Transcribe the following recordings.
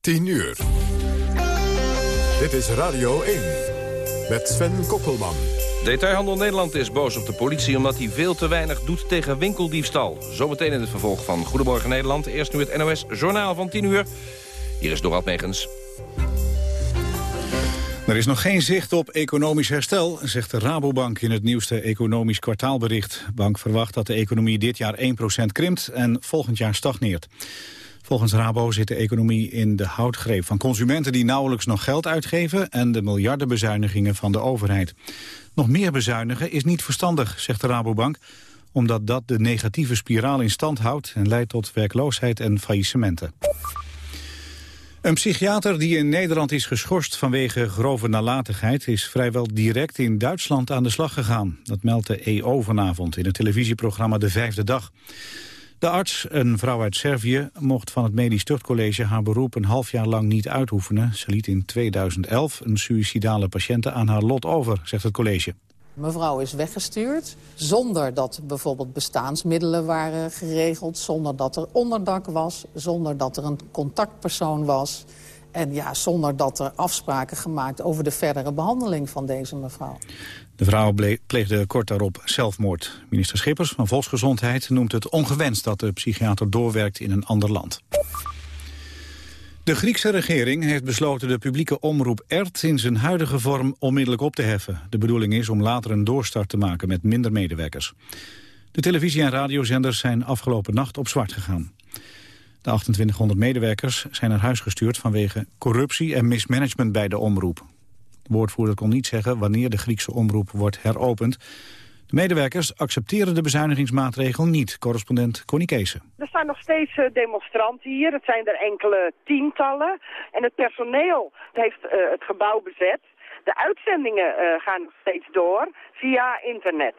10 uur. Dit is Radio 1 met Sven Kokkelman. Detailhandel Nederland is boos op de politie omdat hij veel te weinig doet tegen winkeldiefstal. Zometeen in het vervolg van Goedemorgen Nederland. Eerst nu het NOS Journaal van 10 uur. Hier is Dorald Megens. Er is nog geen zicht op economisch herstel, zegt de Rabobank in het nieuwste economisch kwartaalbericht. De bank verwacht dat de economie dit jaar 1% krimpt en volgend jaar stagneert. Volgens Rabo zit de economie in de houtgreep van consumenten die nauwelijks nog geld uitgeven en de miljardenbezuinigingen van de overheid. Nog meer bezuinigen is niet verstandig, zegt de Rabobank, omdat dat de negatieve spiraal in stand houdt en leidt tot werkloosheid en faillissementen. Een psychiater die in Nederland is geschorst vanwege grove nalatigheid... is vrijwel direct in Duitsland aan de slag gegaan. Dat meldt de EO vanavond in het televisieprogramma De Vijfde Dag. De arts, een vrouw uit Servië, mocht van het medisch tuchtcollege haar beroep een half jaar lang niet uitoefenen. Ze liet in 2011 een suïcidale patiënte aan haar lot over, zegt het college. Mevrouw is weggestuurd zonder dat bijvoorbeeld bestaansmiddelen waren geregeld... zonder dat er onderdak was, zonder dat er een contactpersoon was... en ja, zonder dat er afspraken gemaakt over de verdere behandeling van deze mevrouw. De vrouw pleegde kort daarop zelfmoord. Minister Schippers van Volksgezondheid noemt het ongewenst... dat de psychiater doorwerkt in een ander land. De Griekse regering heeft besloten de publieke omroep ERT in zijn huidige vorm onmiddellijk op te heffen. De bedoeling is om later een doorstart te maken met minder medewerkers. De televisie- en radiozenders zijn afgelopen nacht op zwart gegaan. De 2800 medewerkers zijn naar huis gestuurd vanwege corruptie en mismanagement bij de omroep. De woordvoerder kon niet zeggen wanneer de Griekse omroep wordt heropend. De medewerkers accepteren de bezuinigingsmaatregel niet, correspondent Connie Kees. Er staan nog steeds eh, demonstranten hier, het zijn er enkele tientallen. En het personeel heeft uh, het gebouw bezet. De uitzendingen uh, gaan nog steeds door via internet.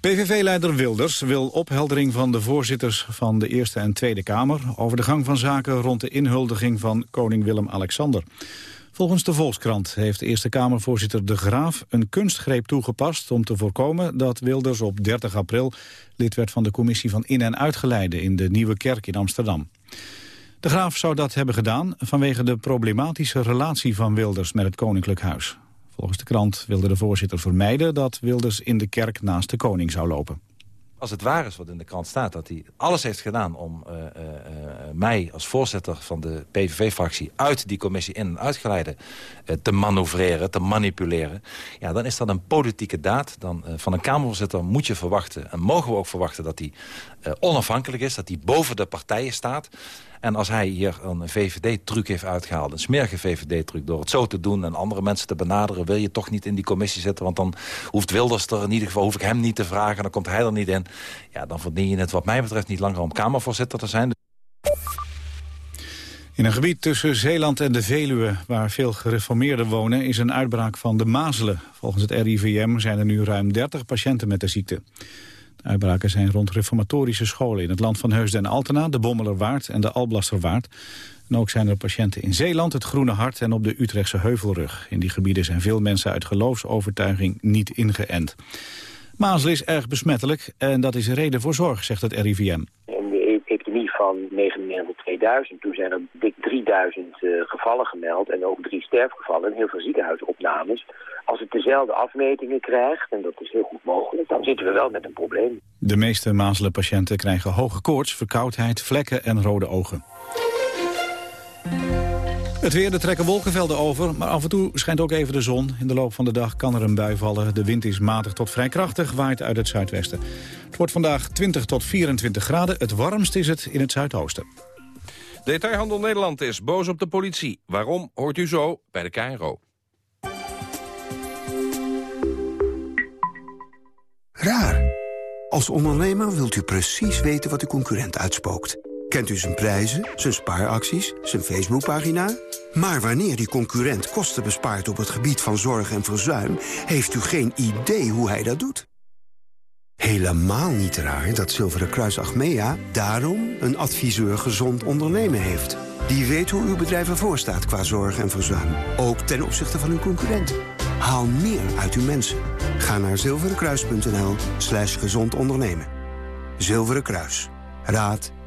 PVV-leider Wilders wil opheldering van de voorzitters van de Eerste en Tweede Kamer... over de gang van zaken rond de inhuldiging van koning Willem-Alexander. Volgens de Volkskrant heeft Eerste Kamervoorzitter De Graaf een kunstgreep toegepast om te voorkomen dat Wilders op 30 april lid werd van de commissie van in- en uitgeleide in de Nieuwe Kerk in Amsterdam. De Graaf zou dat hebben gedaan vanwege de problematische relatie van Wilders met het Koninklijk Huis. Volgens de krant wilde de voorzitter vermijden dat Wilders in de kerk naast de koning zou lopen. Als het waar is wat in de krant staat, dat hij alles heeft gedaan... om uh, uh, mij als voorzitter van de PVV-fractie uit die commissie in- en uitgeleide te manoeuvreren, te manipuleren... ja, dan is dat een politieke daad. Dan, van een Kamervoorzitter moet je verwachten, en mogen we ook verwachten... dat hij onafhankelijk is, dat hij boven de partijen staat... En als hij hier een VVD-truc heeft uitgehaald, een smerige VVD-truc... door het zo te doen en andere mensen te benaderen... wil je toch niet in die commissie zitten, want dan hoeft Wilders er in ieder geval... hoef ik hem niet te vragen, dan komt hij er niet in. Ja, dan verdien je het wat mij betreft niet langer om Kamervoorzitter te zijn. In een gebied tussen Zeeland en de Veluwe, waar veel gereformeerden wonen, is een uitbraak van de mazelen. Volgens het RIVM zijn er nu ruim 30 patiënten met de ziekte. Uitbraken zijn rond reformatorische scholen in het land van Heusden en Altena, de Bommelerwaard en de Alblasterwaard. En ook zijn er patiënten in Zeeland, het Groene Hart en op de Utrechtse Heuvelrug. In die gebieden zijn veel mensen uit geloofsovertuiging niet ingeënt. Mazelen is erg besmettelijk en dat is reden voor zorg, zegt het RIVM. In de epidemie van 1999-2000, toen zijn er dik 3000 uh, gevallen gemeld en ook drie sterfgevallen en heel veel ziekenhuisopnames. Als het dezelfde afmetingen krijgt, en dat is heel goed mogelijk, dan zitten we wel met een probleem. De meeste mazelenpatiënten krijgen hoge koorts, verkoudheid, vlekken en rode ogen. Het weer, er trekken wolkenvelden over, maar af en toe schijnt ook even de zon. In de loop van de dag kan er een bui vallen. De wind is matig tot vrij krachtig, waait uit het zuidwesten. Het wordt vandaag 20 tot 24 graden. Het warmst is het in het zuidoosten. Detailhandel Nederland is boos op de politie. Waarom, hoort u zo bij de KRO. Raar. Als ondernemer wilt u precies weten wat uw concurrent uitspookt. Kent u zijn prijzen, zijn spaaracties, zijn Facebookpagina? Maar wanneer die concurrent kosten bespaart op het gebied van zorg en verzuim... heeft u geen idee hoe hij dat doet. Helemaal niet raar dat Zilveren Kruis Achmea daarom een adviseur gezond ondernemen heeft. Die weet hoe uw bedrijf ervoor staat qua zorg en verzuim. Ook ten opzichte van uw concurrent. Haal meer uit uw mensen. Ga naar zilverenkruis.nl slash gezond ondernemen. Zilveren Kruis. Raad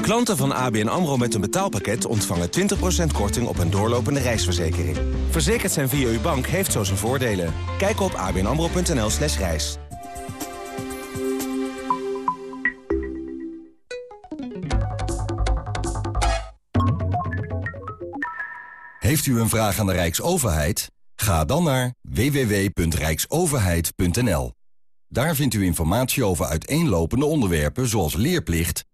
Klanten van ABN AMRO met een betaalpakket ontvangen 20% korting op een doorlopende reisverzekering. Verzekerd zijn via uw bank heeft zo zijn voordelen. Kijk op abnamro.nl slash reis. Heeft u een vraag aan de Rijksoverheid? Ga dan naar www.rijksoverheid.nl. Daar vindt u informatie over uiteenlopende onderwerpen zoals leerplicht,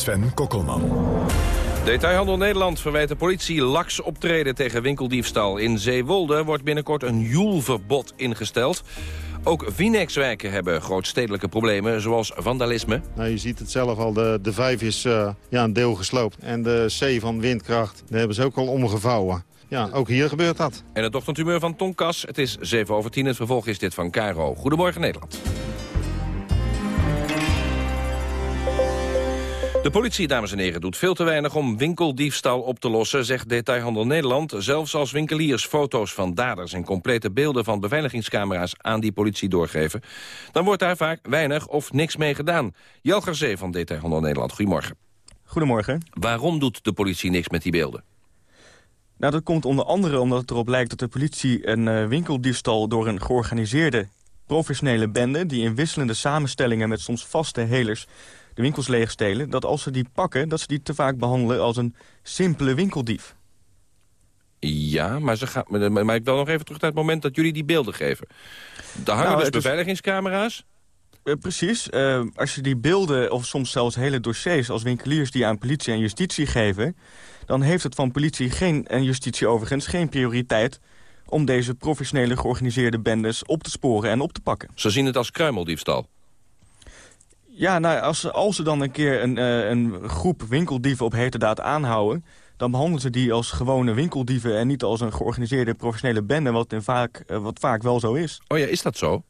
Sven Kokkelman. Detailhandel Nederland verwijt de politie laks optreden tegen winkeldiefstal. In Zeewolde wordt binnenkort een joelverbod ingesteld. Ook Vinex-wijken hebben grootstedelijke problemen, zoals vandalisme. Nou, je ziet het zelf al, de, de vijf is uh, ja, een deel gesloopt. En de C van windkracht, daar hebben ze ook al omgevouwen. Ja, ook hier gebeurt dat. En het ochtendhumeur van Tonkas, het is 7 over 10. Het vervolg is dit van Caro. Goedemorgen Nederland. De politie, dames en heren, doet veel te weinig om winkeldiefstal op te lossen, zegt Detailhandel Nederland. Zelfs als winkeliers foto's van daders en complete beelden van beveiligingscamera's aan die politie doorgeven, dan wordt daar vaak weinig of niks mee gedaan. Jelger Zee van Detailhandel Nederland, goedemorgen. Goedemorgen. Waarom doet de politie niks met die beelden? Nou, dat komt onder andere omdat het erop lijkt dat de politie een uh, winkeldiefstal door een georganiseerde professionele bende... die in wisselende samenstellingen met soms vaste helers de winkels leegstelen... dat als ze die pakken, dat ze die te vaak behandelen als een simpele winkeldief. Ja, maar, ze gaan, maar ik wil nog even terug naar het moment dat jullie die beelden geven. Daar hangen nou, dus beveiligingscamera's? Uh, precies. Uh, als je die beelden, of soms zelfs hele dossiers... als winkeliers die aan politie en justitie geven... dan heeft het van politie geen, en justitie overigens geen prioriteit... om deze professionele georganiseerde bendes op te sporen en op te pakken. Ze zien het als kruimeldiefstal? Ja, nou, als, als ze dan een keer een, uh, een groep winkeldieven op heterdaad aanhouden... dan behandelen ze die als gewone winkeldieven... en niet als een georganiseerde professionele bende, wat, in vaak, uh, wat vaak wel zo is. Oh ja, is dat zo?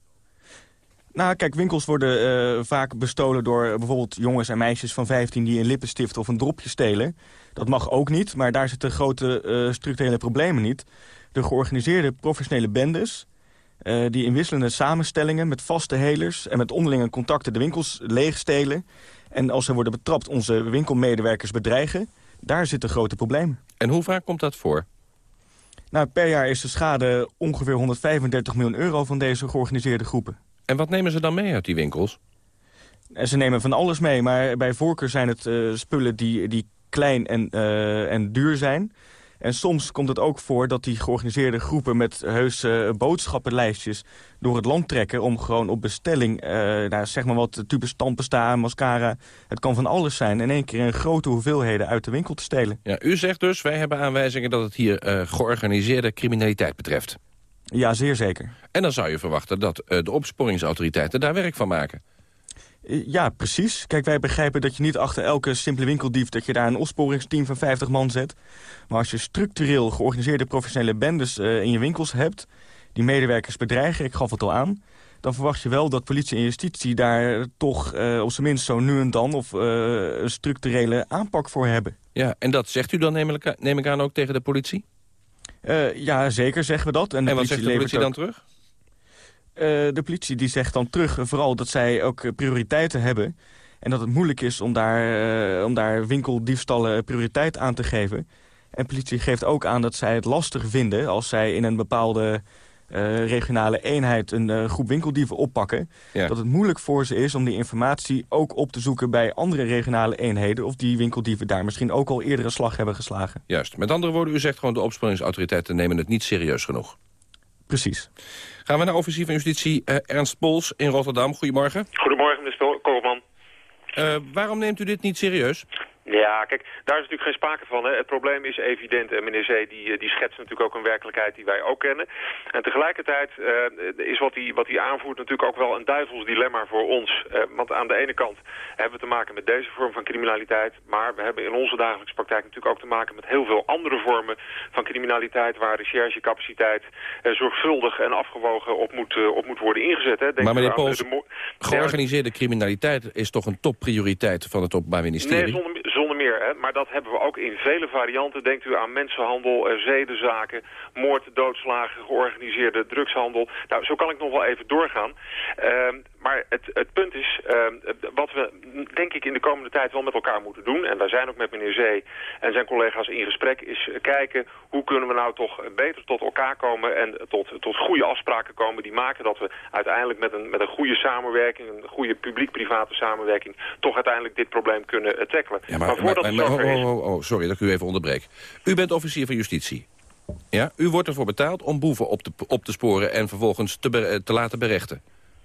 Nou, kijk, winkels worden uh, vaak bestolen door bijvoorbeeld jongens en meisjes van 15... die een lippenstift of een dropje stelen. Dat mag ook niet, maar daar zitten grote structurele problemen niet. De georganiseerde professionele bendes uh, die in wisselende samenstellingen met vaste helers... en met onderlinge contacten de winkels leegstelen. En als ze worden betrapt onze winkelmedewerkers bedreigen... daar zitten grote problemen. En hoe vaak komt dat voor? Nou, per jaar is de schade ongeveer 135 miljoen euro van deze georganiseerde groepen. En wat nemen ze dan mee uit die winkels? En ze nemen van alles mee, maar bij voorkeur zijn het uh, spullen die, die klein en, uh, en duur zijn... En soms komt het ook voor dat die georganiseerde groepen... met heuse boodschappenlijstjes door het land trekken... om gewoon op bestelling, uh, nou, zeg maar wat, types tandpasta, mascara... het kan van alles zijn, in één keer in grote hoeveelheden uit de winkel te stelen. Ja, u zegt dus, wij hebben aanwijzingen dat het hier uh, georganiseerde criminaliteit betreft. Ja, zeer zeker. En dan zou je verwachten dat uh, de opsporingsautoriteiten daar werk van maken. Ja, precies. Kijk, wij begrijpen dat je niet achter elke simpele winkeldief... dat je daar een opsporingsteam van 50 man zet. Maar als je structureel georganiseerde professionele bendes uh, in je winkels hebt... die medewerkers bedreigen, ik gaf het al aan... dan verwacht je wel dat politie en justitie daar toch uh, op zijn minst zo nu en dan... of uh, een structurele aanpak voor hebben. Ja, en dat zegt u dan neem ik, neem ik aan ook tegen de politie? Ja, zeker zeggen we dat. En, de en wat zegt de politie dan terug? De politie die zegt dan terug vooral dat zij ook prioriteiten hebben... en dat het moeilijk is om daar, om daar winkeldiefstallen prioriteit aan te geven... En politie geeft ook aan dat zij het lastig vinden... als zij in een bepaalde uh, regionale eenheid een uh, groep winkeldieven oppakken... dat het moeilijk voor ze is om die informatie ook op te zoeken... bij andere regionale eenheden... of die winkeldieven daar misschien ook al eerder een slag hebben geslagen. Juist. Met andere woorden, u zegt gewoon de opsporingsautoriteiten nemen het niet serieus genoeg. Precies. Gaan we naar officier van justitie uh, Ernst Pols in Rotterdam. Goedemorgen. Goedemorgen, meneer Koopman. waarom neemt u dit niet serieus? Ja, kijk, daar is natuurlijk geen sprake van. Hè. Het probleem is evident en meneer Zee die, eh, die schetst natuurlijk ook een werkelijkheid die wij ook kennen. En tegelijkertijd uh, is wat hij, wat aanvoert natuurlijk ook wel een duivels dilemma voor ons. Uh, want aan de ene kant hebben we te maken met deze vorm van criminaliteit, maar we hebben in onze dagelijkse praktijk natuurlijk ook te maken met heel veel andere vormen van criminaliteit waar recherchecapaciteit uh, zorgvuldig en afgewogen op moet, op moet worden ingezet. Hè. Denk maar meneer Pols, georganiseerde criminaliteit is toch een topprioriteit van het Openbaar Ministerie? Nee, zonder, zonder meer. Hè. Maar dat hebben we ook in vele varianten. Denkt u aan mensenhandel, uh, zedenzaken, moord, doodslagen, georganiseerde drugshandel. Nou, zo kan ik nog wel even doorgaan. Uh, maar het, het punt is, uh, wat we denk ik in de komende tijd wel met elkaar moeten doen... en wij zijn ook met meneer Zee en zijn collega's in gesprek... is kijken hoe kunnen we nou toch beter tot elkaar komen... en tot, tot goede afspraken komen die maken dat we uiteindelijk met een, met een goede samenwerking... een goede publiek-private samenwerking... toch uiteindelijk dit probleem kunnen uh, tackelen. Ja, maar, maar voordat maar, maar, oh, oh, oh, sorry dat ik u even onderbreek. U bent officier van justitie. Ja? U wordt ervoor betaald om boeven op te, op te sporen... en vervolgens te, te laten berechten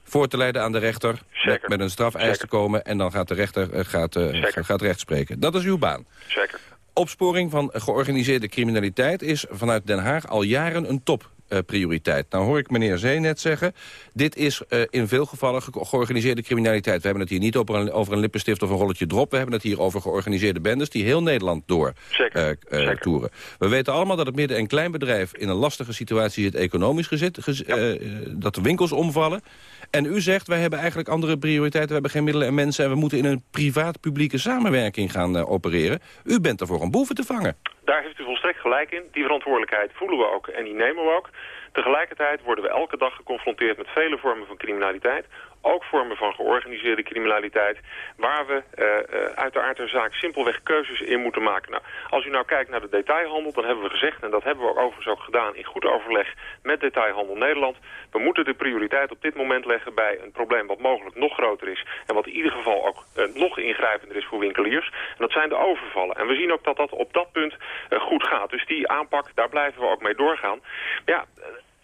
voor te leiden aan de rechter... Met, met, een strafeis te komen en dan gaat de rechter uh, gaat, uh, gaat recht spreken. Dat is uw baan. Zeker. Opsporing van georganiseerde criminaliteit is vanuit Den Haag al jaren een top uh, prioriteit. Nou hoor ik meneer Zee net zeggen... dit is uh, in veel gevallen ge georganiseerde criminaliteit. We hebben het hier niet over een, over een lippenstift of een rolletje drop. We hebben het hier over georganiseerde bendes... die heel Nederland door Zeker. Uh, toeren. We weten allemaal dat het midden- en kleinbedrijf... in een lastige situatie zit, economisch gezet. Ja. dat de winkels omvallen. En u zegt, wij hebben eigenlijk andere prioriteiten. We hebben geen middelen en mensen... en we moeten in een privaat-publieke samenwerking gaan opereren. U bent ervoor om boeven te vangen. Daar heeft u volstrekt gelijk in. Die verantwoordelijkheid voelen we ook en die nemen we ook. Tegelijkertijd worden we elke dag geconfronteerd met vele vormen van criminaliteit ook vormen van georganiseerde criminaliteit... waar we uh, uh, uiteraard een zaak simpelweg keuzes in moeten maken. Nou, als u nou kijkt naar de detailhandel, dan hebben we gezegd... en dat hebben we overigens ook gedaan in goed overleg met Detailhandel Nederland... we moeten de prioriteit op dit moment leggen bij een probleem wat mogelijk nog groter is... en wat in ieder geval ook uh, nog ingrijpender is voor winkeliers. En dat zijn de overvallen. En we zien ook dat dat op dat punt goed gaat. Dus die aanpak, daar blijven we ook mee doorgaan. Ja,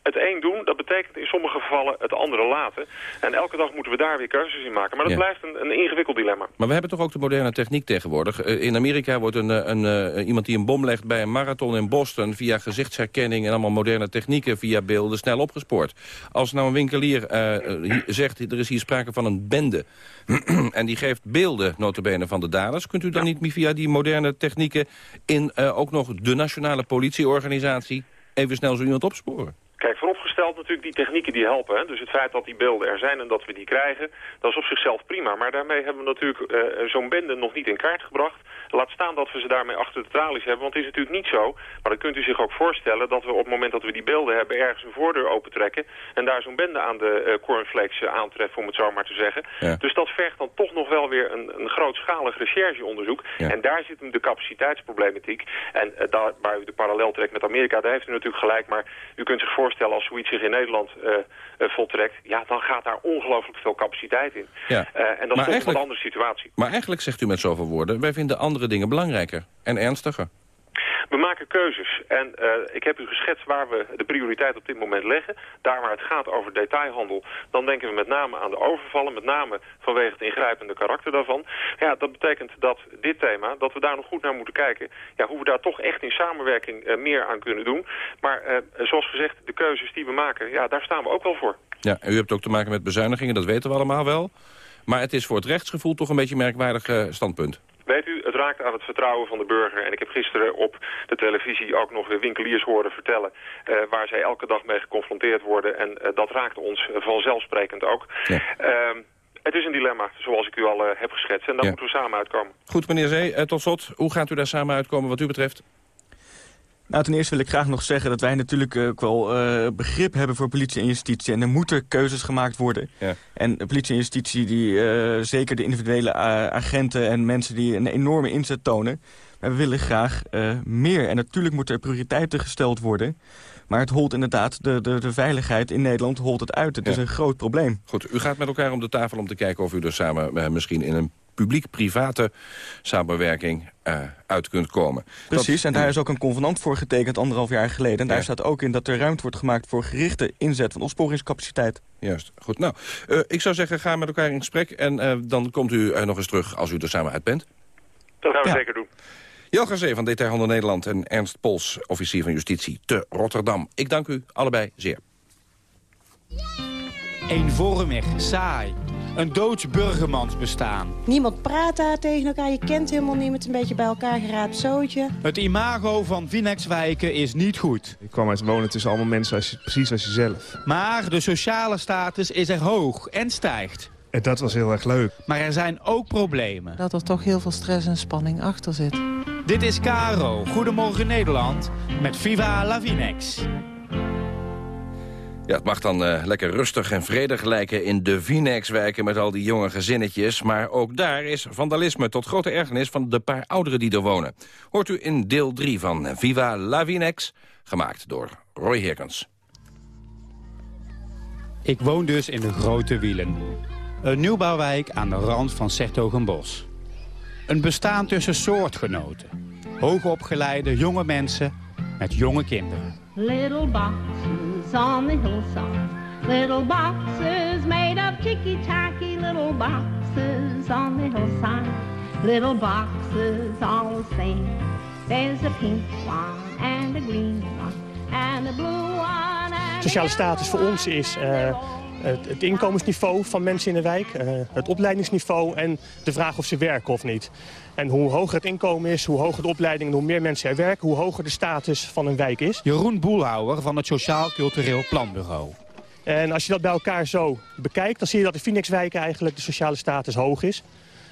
het een doen, dat betekent in sommige gevallen het andere laten. En elke dag moeten we daar weer keuzes in maken. Maar dat blijft een, een, ingewikkeld dilemma. Maar we hebben toch ook de moderne techniek tegenwoordig. Eh, in Amerika wordt een, eh, een, een, iemand die een bom legt bij een marathon in Boston... via gezichtsherkenning en allemaal moderne technieken via beelden snel opgespoord. Als nou een winkelier uh, zegt, er is hier sprake van een bende... en die geeft beelden, notabene, van de daders... kunt u dan niet niet via die moderne technieken... in uh, ook nog de nationale politieorganisatie even snel zo iemand opsporen? Kijk, vooropgesteld natuurlijk die technieken die helpen. Dus het feit dat die beelden er zijn en dat we die krijgen, dat is op zichzelf prima. Maar daarmee hebben we natuurlijk uh, zo'n bende nog niet in kaart gebracht. Laat staan dat we ze daarmee achter de tralies hebben. Want het is natuurlijk niet zo, maar dan kunt u zich ook voorstellen... dat we op het moment dat we die beelden hebben ergens een voordeur opentrekken... en daar zo'n bende aan de uh, cornflakes uh, aantreffen, om het zo maar te zeggen. Ja. Dus dat vergt dan toch nog wel weer een, een grootschalig rechercheonderzoek. Ja. En daar zit hem de capaciteitsproblematiek. En uh, daar, waar u de parallel trekt met Amerika, daar heeft u natuurlijk gelijk. Maar u kunt zich voorstellen als zoiets zich in Nederland voltrekt... ja, dan gaat daar ongelooflijk veel capaciteit in. Ja. en dat is toch een andere situatie. Maar eigenlijk zegt u met zoveel woorden... wij vinden andere andere dingen belangrijker en ernstiger. We maken keuzes en uh, ik heb u geschetst waar we de prioriteit op dit moment leggen. Daar waar het gaat over detailhandel, dan denken we met name aan de overvallen. Met name vanwege het ingrijpende karakter daarvan. Ja, dat betekent dat dit thema, dat we daar nog goed naar moeten kijken. Ja, hoe we daar toch echt in samenwerking uh, meer aan kunnen doen. Maar uh, zoals gezegd, de keuzes die we maken, ja, daar staan we ook wel voor. Ja, u hebt ook te maken met bezuinigingen, dat weten we allemaal wel. Maar het is voor het rechtsgevoel toch een beetje een merkwaardig standpunt. Weet u, het raakt aan het vertrouwen van de burger. En ik heb gisteren op de televisie ook nog weer winkeliers horen vertellen... Uh, waar zij elke dag mee geconfronteerd worden. En uh, dat raakt ons vanzelfsprekend ook. Ja. Uh, het is een dilemma, zoals ik u al heb geschetst. En daar ja. moeten we samen uitkomen. Goed, meneer Zee, tot slot. Hoe gaat u daar samen uitkomen wat u betreft? Nou, ten eerste wil ik graag nog zeggen dat wij natuurlijk ook wel uh, begrip hebben voor politie en justitie. En er moeten keuzes gemaakt worden. Ja. En politie en justitie, die, uh, zeker de individuele uh, agenten en mensen die een enorme inzet tonen. Maar we willen graag meer. En natuurlijk moeten er prioriteiten gesteld worden. Maar het holt inderdaad, de, de, de veiligheid in Nederland holt het uit. Het ja. is een groot probleem. Goed, u gaat met elkaar om de tafel om te kijken of u er samen misschien in een publiek-private samenwerking uh, uit kunt komen. Precies, dat, en daar is ook een convenant voor getekend anderhalf jaar geleden. En daar ja. staat ook in dat er ruimte wordt gemaakt voor gerichte inzet van opsporingscapaciteit. Juist, goed. Nou, uh, ik zou zeggen, ga met elkaar in gesprek en uh, dan komt u nog eens terug als u er samen uit bent. Dat gaan we ja. zeker doen. Jelger Zee van Detailhandel Nederland en Ernst Pols, officier van justitie te Rotterdam. Ik dank u allebei zeer. Eenvormig, saai. Een doods burgermans bestaan. Niemand praat daar tegen elkaar, je kent helemaal niemand. Een beetje bij elkaar geraapt zootje. Het imago van Vinexwijken is niet goed. Ik kwam uit wonen tussen allemaal mensen als je, precies als jezelf. Maar de sociale status is er hoog en stijgt. En dat was heel erg leuk. Maar er zijn ook problemen. Dat er toch heel veel stress en spanning achter zit. Dit is Caro, Goedemorgen Nederland, met Viva la Vinex. Ja, het mag dan uh, lekker rustig en vredig lijken in de Vinex-wijken met al die jonge gezinnetjes. Maar ook daar is vandalisme tot grote ergernis van de paar ouderen die er wonen. Hoort u in deel 3 van Viva la Vinex, gemaakt door Roy Herkens. Ik woon dus in de Grote Wielen. Een nieuwbouwwijk aan de rand van Sertogenbos. Een bestaan tussen soortgenoten. Hoogopgeleide jonge mensen met jonge kinderen. Little boxes on the hillside. Little boxes made of ticky-tacky. Little boxes on the hillside. Little boxes all the same. There's a pink one and a green one and a blue one. Sociale status voor ons is... Uh, het, het, inkomensniveau van mensen in de wijk, uh, het opleidingsniveau en de vraag of ze werken of niet. En hoe hoger het inkomen is, hoe hoger de opleiding en hoe meer mensen er werken, hoe hoger de status van een wijk is. Jeroen Boelhouwer van het Sociaal Cultureel Planbureau. En als je dat bij elkaar zo bekijkt, dan zie je dat in Phoenixwijken eigenlijk de sociale status hoog is.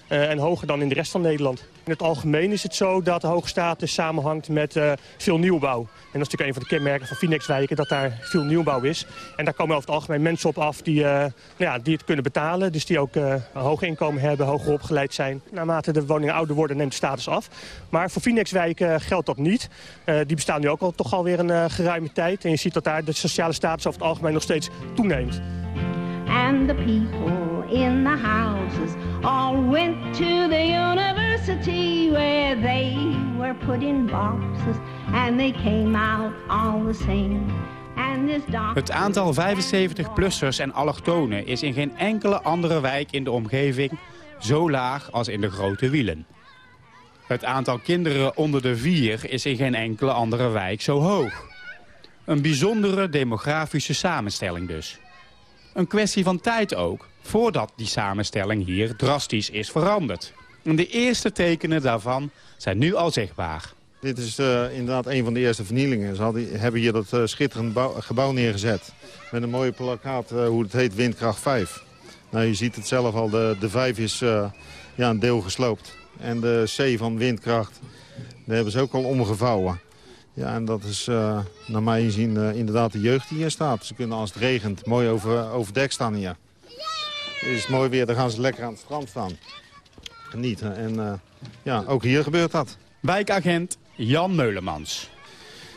Uh, en hoger dan in de rest van Nederland. In het algemeen is het zo dat de hoge status samenhangt met uh, veel nieuwbouw. En dat is natuurlijk een van de kenmerken van Phoenixwijken, dat daar veel nieuwbouw is. En daar komen over het algemeen mensen op af die, uh, nou ja, die het kunnen betalen. Dus die ook een hoog inkomen hebben, hoger opgeleid zijn. Naarmate de woningen ouder worden neemt de status af. Maar voor Phoenixwijken geldt dat niet. die bestaan nu ook al toch alweer een geruime tijd. En je ziet dat daar de sociale status over het algemeen nog steeds toeneemt. And the people in the houses all went to the university where they were put in boxes and they came out all the same. Het aantal 75-plussers en allochtonen is in geen enkele andere wijk in de omgeving zo laag als in de grote wielen. Het aantal kinderen onder de vier is in geen enkele andere wijk zo hoog. Een bijzondere demografische samenstelling dus. Een kwestie van tijd ook, voordat die samenstelling hier drastisch is veranderd. En de eerste tekenen daarvan zijn nu al zichtbaar. Dit is uh, inderdaad een van de eerste vernielingen. Ze hebben hier dat uh, schitterende bouw, gebouw neergezet. Met een mooie plakkaat, uh, hoe het heet, Windkracht 5. Nou, je ziet het zelf al, de, de 5 is ja, een deel gesloopt. En de C van Windkracht, hebben ze ook al omgevouwen. Ja, en dat is uh, naar mijn inzien uh, inderdaad de jeugd die hier staat. Ze kunnen als het regent mooi over, over dek staan hier. Is het mooi weer, dan gaan ze lekker aan het strand staan. Genieten. En uh, ja, ook hier gebeurt dat. Wijkagent Jan Meulemans.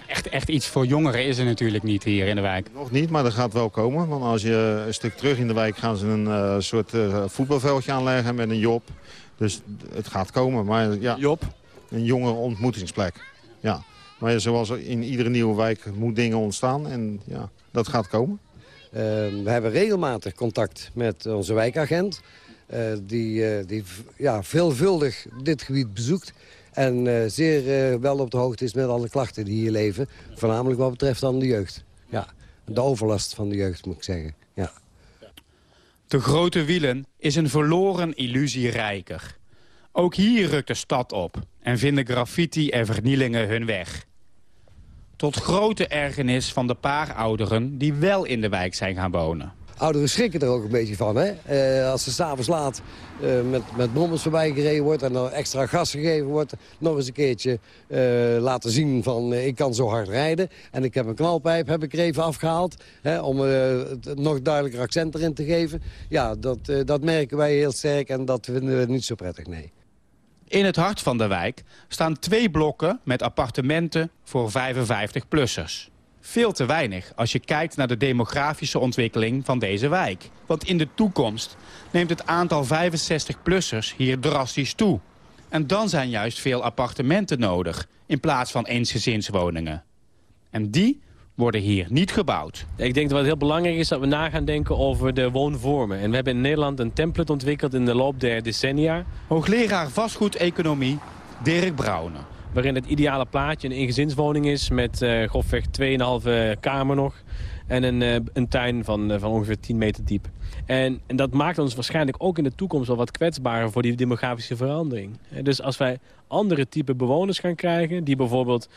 Echt, echt iets voor jongeren is er natuurlijk niet hier in de wijk. Nog niet, maar dat gaat wel komen. Want als je een stuk terug in de wijk gaan ze een soort voetbalveldje aanleggen met een job. Dus het gaat komen. Maar ja, job? Een jongere ontmoetingsplek. Ja. Maar zoals in iedere nieuwe wijk moet dingen ontstaan en ja, dat gaat komen. Uh, we hebben regelmatig contact met onze wijkagent. Uh, die uh, die ja, veelvuldig dit gebied bezoekt. En zeer wel op de hoogte is met alle klachten die hier leven. Voornamelijk wat betreft dan de jeugd. Ja, de overlast van de jeugd moet ik zeggen. Ja. De grote wielen is een verloren illusie rijker. Ook hier rukt de stad op en vinden graffiti en vernielingen hun weg. Tot grote ergernis van de paar ouderen die wel in de wijk zijn gaan wonen. Ouderen schrikken er ook een beetje van. Hè? Eh, als er s'avonds laat uh, met, met brommers voorbij gereden wordt... en er extra gas gegeven wordt... nog eens een keertje uh, laten zien van ik kan zo hard rijden. En ik heb een knalpijp heb ik er even afgehaald... Hè, om het nog duidelijker accent erin te geven. Ja, dat, dat merken wij heel sterk en dat vinden we niet zo prettig, nee. In het hart van de wijk staan twee blokken met appartementen voor 55-plussers. Veel te weinig als je kijkt naar de demografische ontwikkeling van deze wijk. Want in de toekomst neemt het aantal 65-plussers hier drastisch toe. En dan zijn juist veel appartementen nodig in plaats van eensgezinswoningen. En die worden hier niet gebouwd. Ik denk dat wat heel belangrijk is dat we na gaan denken over de woonvormen. En we hebben in Nederland een template ontwikkeld in de loop der decennia. Hoogleraar vastgoedeconomie Dirk Brouwen. Waarin het ideale plaatje een ingezinswoning is met uh, grofweg 2,5 kamer nog. En een, uh, een tuin van, uh, van ongeveer 10 meter diep. En, en, dat maakt ons waarschijnlijk ook in de toekomst wel wat kwetsbaarder voor die demografische verandering. Dus als wij andere type bewoners gaan krijgen... die bijvoorbeeld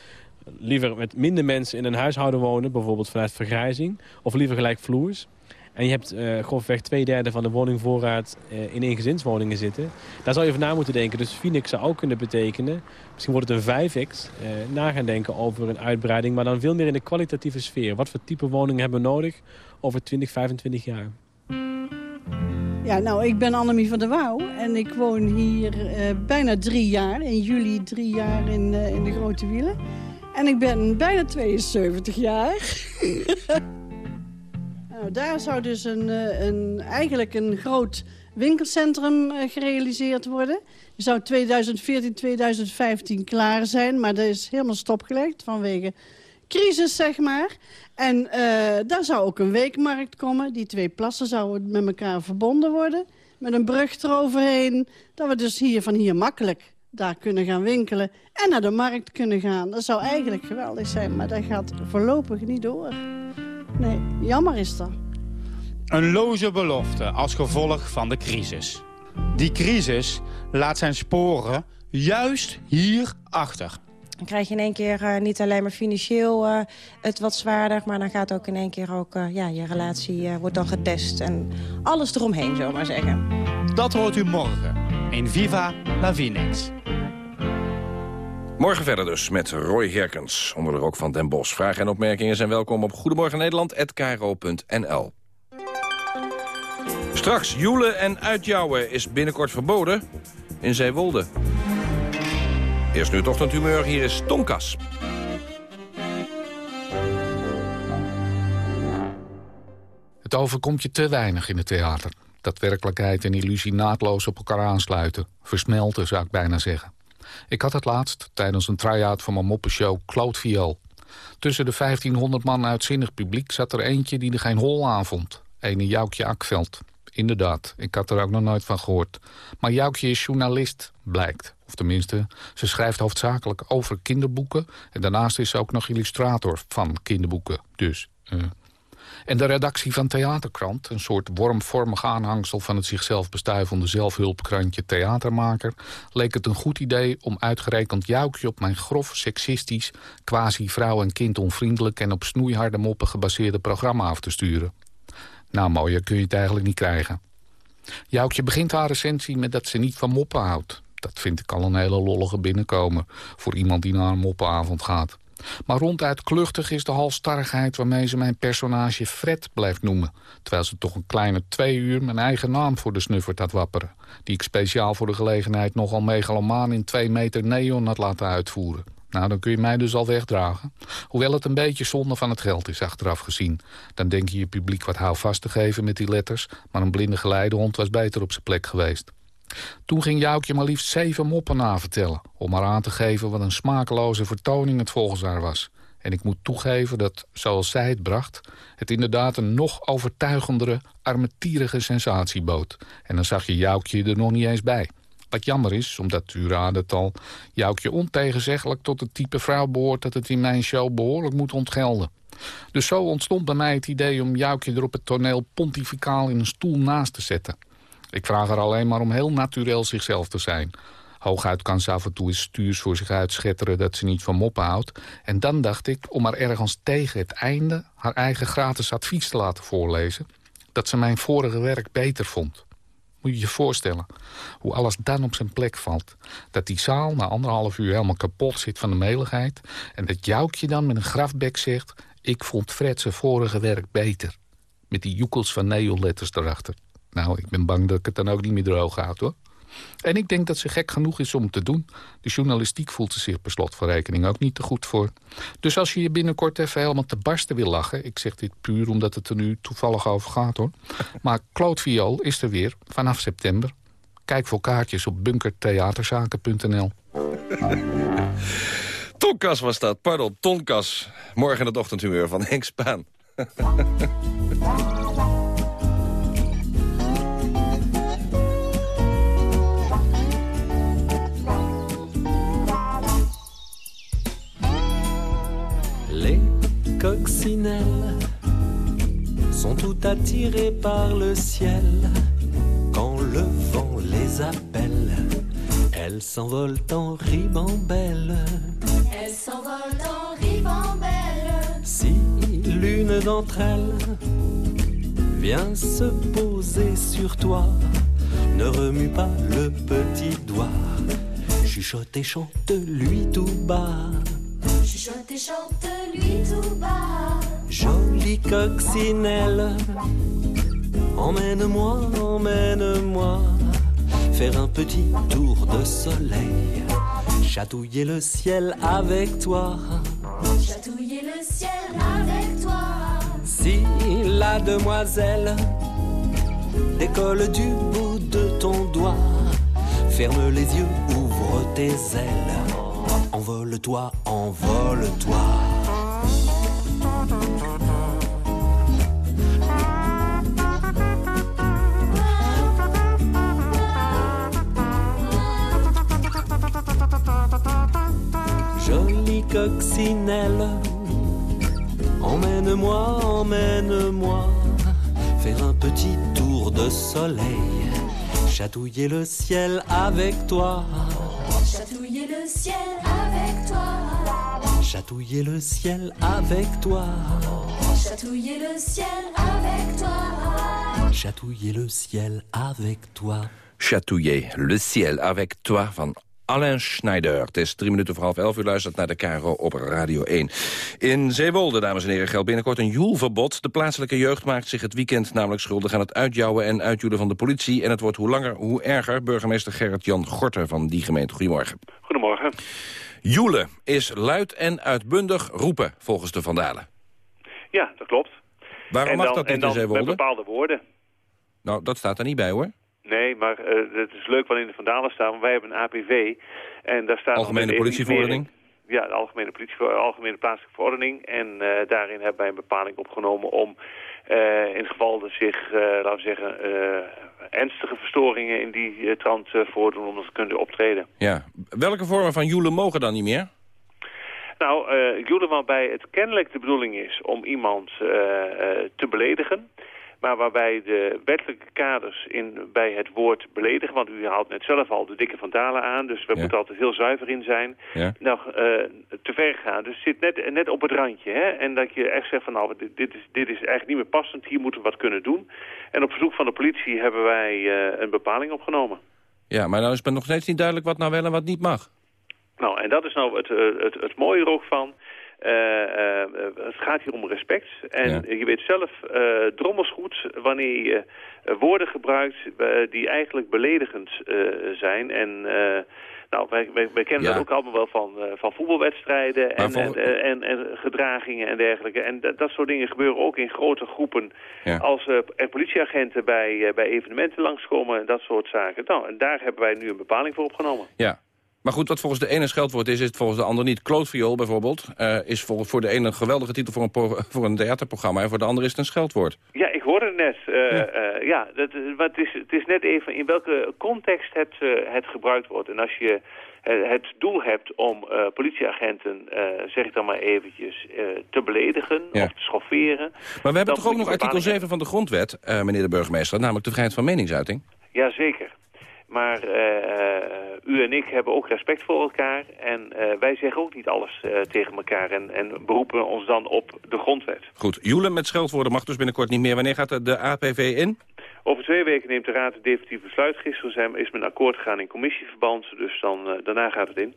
liever met minder mensen in een huishouden wonen... bijvoorbeeld vanuit vergrijzing, of liever gelijkvloers... en je hebt uh, grofweg twee derde van de woningvoorraad uh, in eengezinswoningen zitten... daar zou je over na moeten denken. Dus Phoenix zou ook kunnen betekenen... misschien wordt het een 5x, uh, na gaan denken over een uitbreiding... maar dan veel meer in de kwalitatieve sfeer. Wat voor type woningen hebben we nodig over 20, 25 jaar? Ja, nou, ik ben Annemie van der Wouw en ik woon hier bijna drie jaar. In juli drie jaar in, in de Grote Wielen. En ik ben bijna 72 jaar. nou, daar zou dus een, een, eigenlijk een groot winkelcentrum gerealiseerd worden. Die zou 2014, 2015 klaar zijn, maar dat is helemaal stopgelegd vanwege crisis, zeg maar. En uh, daar zou ook een weekmarkt komen. Die twee plassen zouden met elkaar verbonden worden. Met een brug eroverheen. Dat we dus hier van hier makkelijk daar kunnen gaan winkelen en naar de markt kunnen gaan. Dat zou eigenlijk geweldig zijn, maar dat gaat voorlopig niet door. Nee, jammer is dat. Een loze belofte als gevolg van de crisis. Die crisis laat zijn sporen juist hier achter. Dan krijg je in één keer uh, niet alleen maar financieel uh, het wat zwaarder... maar dan gaat ook in één keer ook, uh, ja, je relatie wordt dan getest. En alles eromheen, zomaar zeggen. Dat hoort u morgen in Viva la Vinex. Morgen verder dus met Roy Herkens, onder de rook van Den Bos. Vragen en opmerkingen zijn welkom op Goedemorgen Nederland@kro.nl. Straks joelen en uitjouwen is binnenkort verboden in Zeewolde. Eerst nu het ochtendhumeur, hier is Tonkas. Het overkomt je te weinig in het theater. Dat werkelijkheid en illusie naadloos op elkaar aansluiten. Versmelten, zou ik bijna zeggen. Ik had het laatst tijdens een try-out van mijn moppenshow Kloot Viool. Tussen de 1500 man uitzinnig publiek zat er eentje die er geen hol aan vond. Ene Joukje Akveld. Inderdaad, ik had er ook nog nooit van gehoord. Maar Joukje is journalist, blijkt. Of tenminste, ze schrijft hoofdzakelijk over kinderboeken... en daarnaast is ze ook nog illustrator van kinderboeken. Dus, uh, en de redactie van Theaterkrant, een soort wormvormig aanhangsel van het zichzelf bestuivende zelfhulpkrantje Theatermaker, leek het een goed idee om uitgerekend Joukje op mijn grof, seksistisch, quasi vrouw- en kind onvriendelijk en op snoeiharde moppen gebaseerde programma af te sturen. Nou, mooier kun je het eigenlijk niet krijgen. Joukje begint haar recensie met dat ze niet van moppen houdt. Dat vind ik al een hele lollige binnenkomen voor iemand die naar een moppenavond gaat. Maar ronduit kluchtig is de halstarrigheid waarmee ze mijn personage Fred blijft noemen. Terwijl ze toch een kleine twee uur mijn eigen naam voor de snuffert had wapperen. Die ik speciaal voor de gelegenheid nogal megalomaan in twee meter neon had laten uitvoeren. Nou, dan kun je mij dus al wegdragen. Hoewel het een beetje zonde van het geld is, achteraf gezien. Dan denk je je publiek wat houvast te geven met die letters... maar een blinde geleidehond was beter op zijn plek geweest. Toen ging Joukje maar liefst zeven moppen navertellen... om haar aan te geven wat een smakeloze vertoning het volgens haar was. En ik moet toegeven dat, zoals zij het bracht... het inderdaad een nog overtuigendere, armetierige sensatie bood. En dan zag je Joukje er nog niet eens bij. Wat jammer is, omdat u raadde het al... Joukje ontegenzeggelijk tot het type vrouw behoort... dat het in mijn show behoorlijk moet ontgelden. Dus zo ontstond bij mij het idee om Joukje er op het toneel pontificaal in een stoel naast te zetten... Ik vraag haar alleen maar om heel natuurlijk zichzelf te zijn. Hooguit kan ze af en toe eens stuurs voor zich uitschetteren dat ze niet van moppen houdt. En dan dacht ik om haar ergens tegen het einde haar eigen gratis advies te laten voorlezen... dat ze mijn vorige werk beter vond. Moet je je voorstellen hoe alles dan op zijn plek valt. Dat die zaal na anderhalf uur helemaal kapot zit van de meligheid... en dat Joukje dan met een grafbek zegt... ik vond Fred zijn vorige werk beter. Met die joekels van neonletters erachter. Nou, ik ben bang dat ik het dan ook niet meer droog houd, hoor. En ik denk dat ze gek genoeg is om te doen. De journalistiek voelt ze zich per slot van rekening ook niet te goed voor. Dus als je je binnenkort even helemaal te barsten wil lachen... ik zeg dit puur omdat het er nu toevallig over gaat, hoor. Maar Claude Viool is er weer vanaf september. Kijk voor kaartjes op bunkertheaterzaken.nl. Tonkas was dat, pardon, Tonkas. Morgen het ochtendhumeur van Henk Spaan. coccinelles sont toutes attirées par le ciel quand le vent les appelle. Elles s'envolent en ribambelle. Elles s'envolent en ribambelle. Si l'une d'entre elles vient se poser sur toi, ne remue pas le petit doigt. Chuchote et chante lui tout bas. Chuchote et chante lui tout bas. Jolie coccinelle, emmène-moi, emmène-moi faire un petit tour de soleil, chatouiller le ciel avec toi. Chatouiller le ciel avec toi. Si la demoiselle décolle du bout de ton doigt, ferme les yeux, ouvre tes ailes, envole-toi, envole-toi. Jolie coccinelle, emmène-moi, emmène-moi faire un petit tour de soleil, chatouiller le ciel avec toi, Chatouiller le ciel. Chatouiller le ciel avec toi, Chatouiller le ciel avec toi. chatouiller le ciel avec toi. Chatouiller, Le Ciel avec toi van Alain Schneider. Het is drie minuten voor half elf. U luistert naar de Caro op Radio 1. In Zeewolde, dames en heren, geldt binnenkort een joelverbod. De plaatselijke jeugd maakt zich het weekend namelijk schuldig... aan het uitjouwen en uitjoelen van de politie. En het wordt hoe langer, hoe erger. Burgemeester Gerrit-Jan Gorter van die gemeente. Goedemorgen. Goedemorgen. Joelen is luid en uitbundig roepen, volgens de Vandalen. Ja, dat klopt. Waarom en mag dan, dat niet en dan met bepaalde woorden. Nou, dat staat er niet bij, hoor. Nee, maar eh, het is leuk wat in de Vandalen staat. Want wij hebben een APV. En daar staat Algemene politieverordening? Ja, de algemene, politie, algemene plaatselijke verordening. En eh, daarin hebben wij een bepaling opgenomen om in het geval dat zich, eh, laten we zeggen, eh, ernstige verstoringen in die eh, trant eh, voordoen om dat te kunnen optreden. Ja. Welke vormen van joelen mogen dan niet meer? Nou, uh, joelen waarbij het kennelijk de bedoeling is om iemand uh, uh, te beledigen. Maar waarbij de wettelijke kaders in, bij het woord beledigen... want u haalt net zelf al de dikke van Dalen aan... dus we Ja. moeten altijd heel zuiver in zijn... Ja. nog eh, te ver gaan. Dus het zit net, net op het randje. Hè? En dat je echt zegt van nou, dit, dit, is, dit is eigenlijk niet meer passend... hier moeten we wat kunnen doen. En op verzoek van de politie hebben wij eh, een bepaling opgenomen. Ja, maar nou is het nog steeds niet duidelijk wat nou wel en wat niet mag. Nou, en dat is nou het, eh, het, het mooie er ook van. Eh, eh, het gaat hier om respect. En Ja. je weet zelf eh drommels goed wanneer je eh, woorden gebruikt eh, die eigenlijk beledigend eh, zijn. En eh, nou, wij, wij, wij kennen Ja. dat ook allemaal wel van, eh, van voetbalwedstrijden en, en, en, en, gedragingen en dergelijke. En dat, dat soort dingen gebeuren ook in grote groepen. Ja. Als eh, er politieagenten bij, eh, bij evenementen langskomen en dat soort zaken. Nou, en daar hebben wij nu een bepaling voor opgenomen. Ja. Maar goed, wat volgens de ene een scheldwoord is, is het volgens de ander niet. Klootviool bijvoorbeeld eh, is voor, voor de ene een geweldige titel voor een, voor een theaterprogramma... en voor de andere is het een scheldwoord. Ja, ik hoorde het net. Eh, ja, ja dat, eh, maar het is, het is net even in welke context het, eh, het gebruikt wordt. En als je eh, het doel hebt om eh, politieagenten, eh, zeg ik dan maar eventjes, eh, te beledigen Ja. of te schofferen. Maar we hebben toch ook nog artikel bepalingen- 7 van de grondwet, eh, meneer de burgemeester... namelijk de vrijheid van meningsuiting. Jazeker. Maar uh, u en ik hebben ook respect voor elkaar. En uh, wij zeggen ook niet alles tegen elkaar. En, en, beroepen ons dan op de grondwet. Goed, joelen met scheldwoorden mag dus binnenkort niet meer. Wanneer gaat de APV in? Over twee weken neemt de Raad een definitief besluit. Gisteren zijn, is men akkoord gegaan in commissieverband. Dus dan, daarna gaat het in.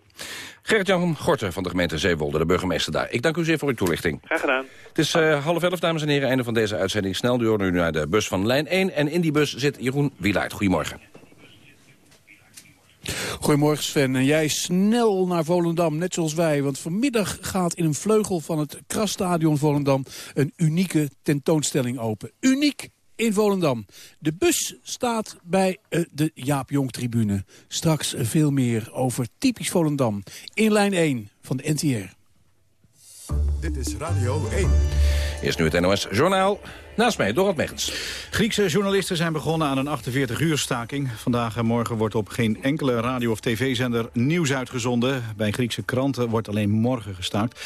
Gerrit-Jan Gorten van de gemeente Zeewolde, de burgemeester daar. Ik dank u zeer voor uw toelichting. Graag gedaan. Het is half elf, dames en heren. Einde van deze uitzending. Snel door nu naar de bus van lijn 1. En in die bus zit Jeroen Wielaert. Goedemorgen. Goedemorgen Sven. En jij snel naar Volendam, net zoals wij. Want vanmiddag gaat in een vleugel van het Krasstadion Volendam... een unieke tentoonstelling open. Uniek in Volendam. De bus staat bij uh, de Jaap Jong-tribune. Straks veel meer over typisch Volendam. In lijn 1 van de NTR. Dit is Radio 1. Eerst nu het NOS Journaal. Naast mij, Dorot Megens. Griekse journalisten zijn begonnen aan een 48-uur staking. Vandaag en morgen wordt op geen enkele radio- of tv-zender nieuws uitgezonden. Bij Griekse kranten wordt alleen morgen gestaakt.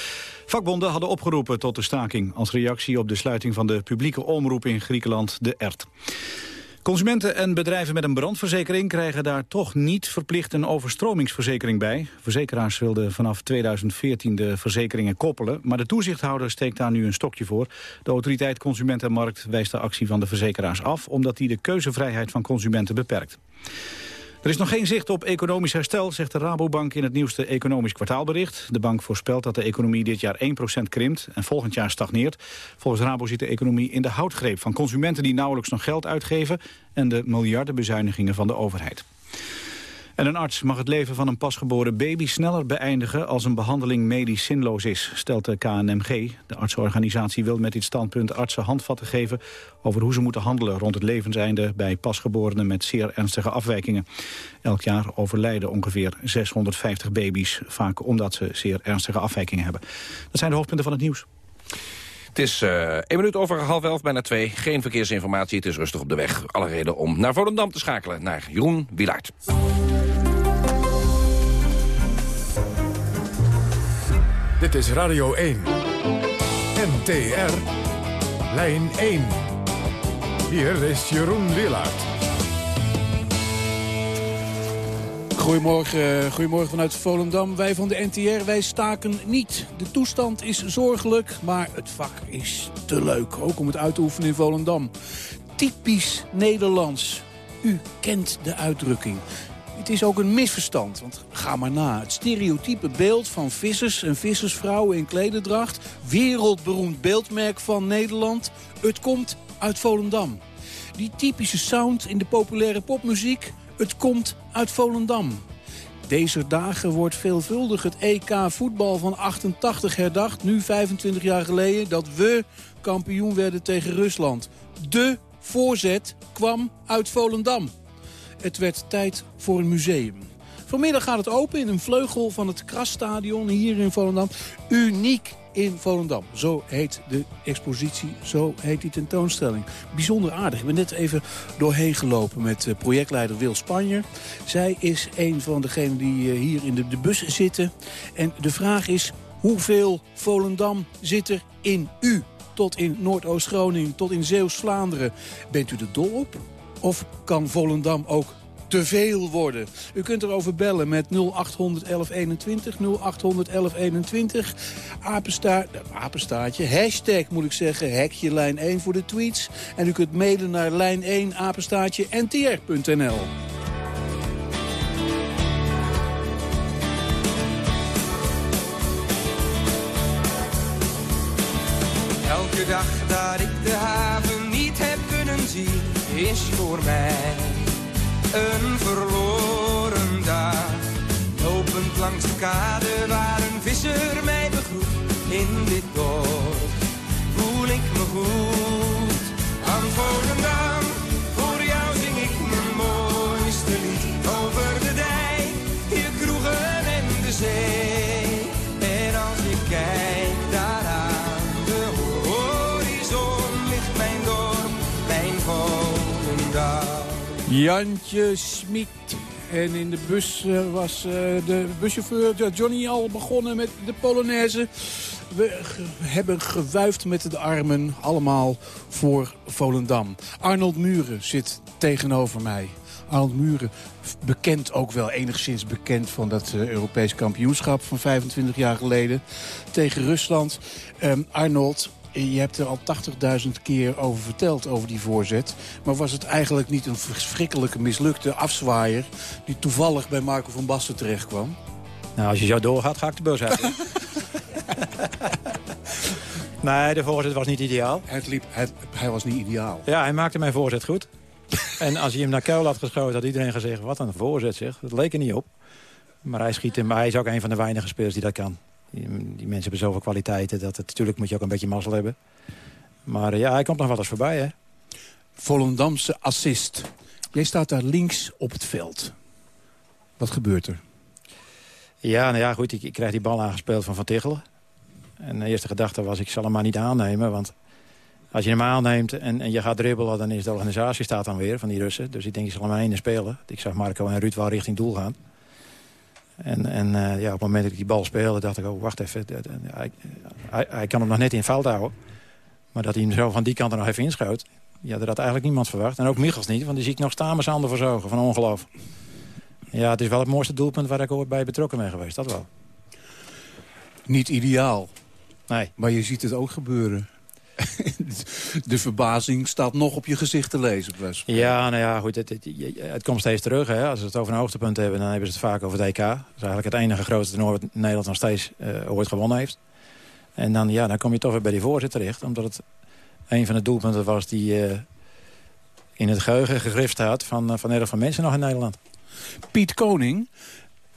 Vakbonden hadden opgeroepen tot de staking... als reactie op de sluiting van de publieke omroep in Griekenland, de ERT. Consumenten en bedrijven met een brandverzekering krijgen daar toch niet verplicht een overstromingsverzekering bij. Verzekeraars wilden vanaf 2014 de verzekeringen koppelen, maar de toezichthouder steekt daar nu een stokje voor. De autoriteit Consument en Markt wijst de actie van de verzekeraars af, omdat die de keuzevrijheid van consumenten beperkt. Er is nog geen zicht op economisch herstel, zegt de Rabobank in het nieuwste economisch kwartaalbericht. De bank voorspelt dat de economie dit jaar 1% krimpt en volgend jaar stagneert. Volgens Rabo zit de economie in de houtgreep van consumenten die nauwelijks nog geld uitgeven en de miljardenbezuinigingen van de overheid. En een arts mag het leven van een pasgeboren baby sneller beëindigen als een behandeling medisch zinloos is, stelt de KNMG. De artsenorganisatie wil met dit standpunt artsen handvatten geven over hoe ze moeten handelen rond het levenseinde bij pasgeborenen met zeer ernstige afwijkingen. Elk jaar overlijden ongeveer 650 baby's, vaak omdat ze zeer ernstige afwijkingen hebben. Dat zijn de hoofdpunten van het nieuws. Het is uh, één minuut over half elf, bijna twee. Geen verkeersinformatie, het is rustig op de weg. Alle reden om naar Volendam te schakelen, naar Jeroen Wilaert. Dit is Radio 1. NTR. Lijn 1. Hier is Jeroen Willaert. Goedemorgen, goedemorgen vanuit Volendam. Wij van de NTR, wij staken niet. De toestand is zorgelijk, maar het vak is te leuk. Ook om het uit te oefenen in Volendam. Typisch Nederlands. U kent de uitdrukking. Het is ook een misverstand, want ga maar na. Het stereotype beeld van vissers en vissersvrouwen in klederdracht... wereldberoemd beeldmerk van Nederland, het komt uit Volendam. Die typische sound in de populaire popmuziek, het komt uit Volendam. Deze dagen wordt veelvuldig het EK voetbal van 88 herdacht. Nu 25 jaar geleden dat we kampioen werden tegen Rusland. De voorzet kwam uit Volendam. Het werd tijd voor een museum. Vanmiddag gaat het open in een vleugel van het Krasstadion hier in Volendam. Uniek in Volendam. Zo heet de expositie, zo heet die tentoonstelling. Bijzonder aardig. Ik ben net even doorheen gelopen met eh, projectleider Wil Spanjer. Zij is een van degenen die eh, hier in de, de bus zitten. En de vraag is, hoeveel Volendam zit er in u? Tot in Noordoost-Groningen, tot in Zeeuws-Vlaanderen. Bent u er dol op? Of kan Volendam ook te veel worden. U kunt erover bellen met 0800 1121, 0800 1121. Apenstaart, apenstaartje, hashtag moet ik zeggen, hekje lijn 1 voor de tweets. En u kunt mailen naar lijn 1 apenstaartje ntr.nl. Elke dag dat ik de haven is voor mij een verloren dag. Lopend langs de kade waar een visser mij begroet. In dit dorp voel ik me goed. Aan Volendam, Jantje Smit En in de bus eh, was eh, de buschauffeur Johnny al begonnen met de Polonaise. We hebben gewuifd met de armen, allemaal voor Volendam. Arnold Muren zit tegenover mij. Arnold Muren, bekend ook wel, enigszins bekend van dat eh, Europees kampioenschap van 25 jaar geleden tegen Rusland. Ehm, Arnold, je hebt er al 80.000 keer over verteld, over die voorzet. Maar was het eigenlijk niet een verschrikkelijke mislukte afzwaaier... die toevallig bij Marco van Basten terechtkwam? Nou, als je zo doorgaat, ga ik de bus uit. nee, de voorzet was niet ideaal. Het liep, het, hij was niet ideaal. Ja, hij maakte mijn voorzet goed. en als hij hem naar Kuil had geschoten, had iedereen gezegd... wat een voorzet zeg, dat leek er niet op. Maar hij schiet hem, hij is ook een van de weinige spelers die dat kan. Die, die mensen hebben zoveel kwaliteiten, dat het, natuurlijk moet je ook een beetje mazzel hebben. Maar eh, ja, hij komt nog wel eens voorbij, hè. Volendamse assist. Jij staat daar links op het veld. Wat gebeurt er? Ja, nou ja, goed, ik, ik krijg die bal aangespeeld van Van Tichelen. En de eerste gedachte was, ik zal hem maar niet aannemen. Want als je hem aanneemt en, en je gaat dribbelen... dan is de organisatie staat dan weer van die Russen. Dus ik denk, ik zal hem maar één spelen. Ik zag Marco en Ruud wel richting doel gaan. En, en eh, ja, op het moment dat ik die bal speelde, dacht ik... oh, wacht even, dat- dat- hij, hij, hij kan hem nog net in fout houden. Maar dat hij hem zo van die kant er nog even inschoot... ja, dat had eigenlijk niemand verwacht. En ook Michels niet, want die zie ik nog staan met zijn handen voor zijn ogen. Van ongeloof. Ja, het is wel het mooiste doelpunt waar ik ooit bij betrokken ben geweest. Dat wel. Niet ideaal. Nee. Maar je ziet het ook gebeuren. De verbazing staat nog op je gezicht te lezen. Best. Ja, nou ja, goed. Het, het, komt steeds terug. Hè. Als we het over een hoogtepunt hebben, dan hebben ze het vaak over het EK. Dat is eigenlijk het enige grootste toernooi wat Nederland nog steeds eh, ooit gewonnen heeft. En dan, ja, dan kom je toch weer bij die voorzet terecht. Omdat het een van de doelpunten was die eh, in het geheugen gegrift staat van, eh, van erg van mensen nog in Nederland. Piet Koning,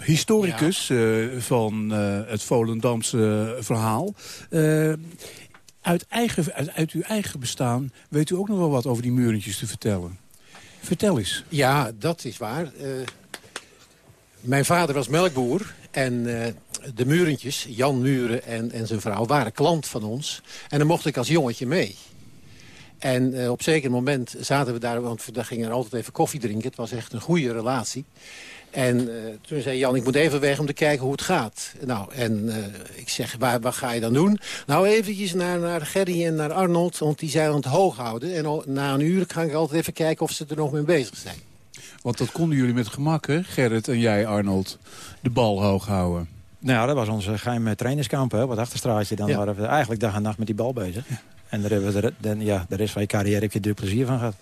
historicus eh, van eh, het Volendamse verhaal. Uit, eigen, uit, uit uw eigen bestaan weet u ook nog wel wat over die murentjes te vertellen. Vertel eens. Ja, dat is waar. Eh, mijn vader was melkboer en eh, de Murentjes, Jan Muren en, en zijn vrouw, waren klant van ons. En dan mocht ik als jongetje mee. En eh, op zeker moment zaten we daar, want we gingen altijd even koffie drinken. Het was echt een goede relatie. En eh, toen zei Jan, ik moet even weg om te kijken hoe het gaat. Nou, en eh, ik zeg, waar, wat ga je dan doen? Nou, eventjes naar, naar Gerry en naar Arnold, want die zijn aan het hoog houden. En al- na een uur ga ik altijd even kijken of ze er nog mee bezig zijn. Want dat konden jullie met gemak, hè? Gerrit en jij, Arnold, de bal hoog houden. Nou, ja, dat was onze geheime trainingskamp hè, op het Achterstraatje. Dan Ja. waren we eigenlijk dag en nacht met die bal bezig. En daar hebben we de, de- ja, de rest van je carrière heb je er plezier van gehad.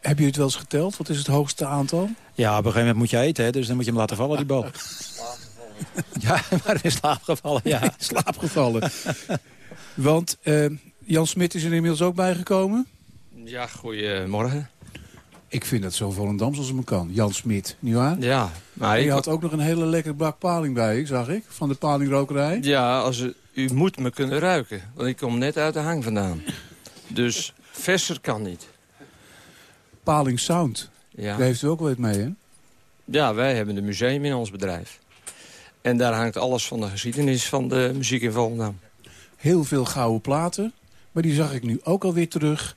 Heb je het wel eens geteld? Wat is het hoogste aantal? Ja, op een gegeven moment moet je eten, hè, dus dan moet je hem laten vallen, die bal. ja, maar in slaap gevallen, ja. In slaap gevallen. Want eh, Jan Smit is er inmiddels ook bijgekomen. Ja, goedemorgen. Ik vind dat zo Volendams als het me kan. Jan Smit, nietwaar? Ja, maar En je ik- had ook nog een hele lekkere bak paling bij zag ik. Van de palingrokerij. Ja, als u, u moet me kunnen ruiken. Want ik kom net uit de hang vandaan. Dus verser kan niet. Paling Sound. Ja. Daar heeft u ook wel iets mee, hè? Ja, wij hebben een museum in ons bedrijf. En daar hangt alles van de geschiedenis van de muziek in Volendam. Heel veel gouden platen. Maar die zag ik nu ook alweer terug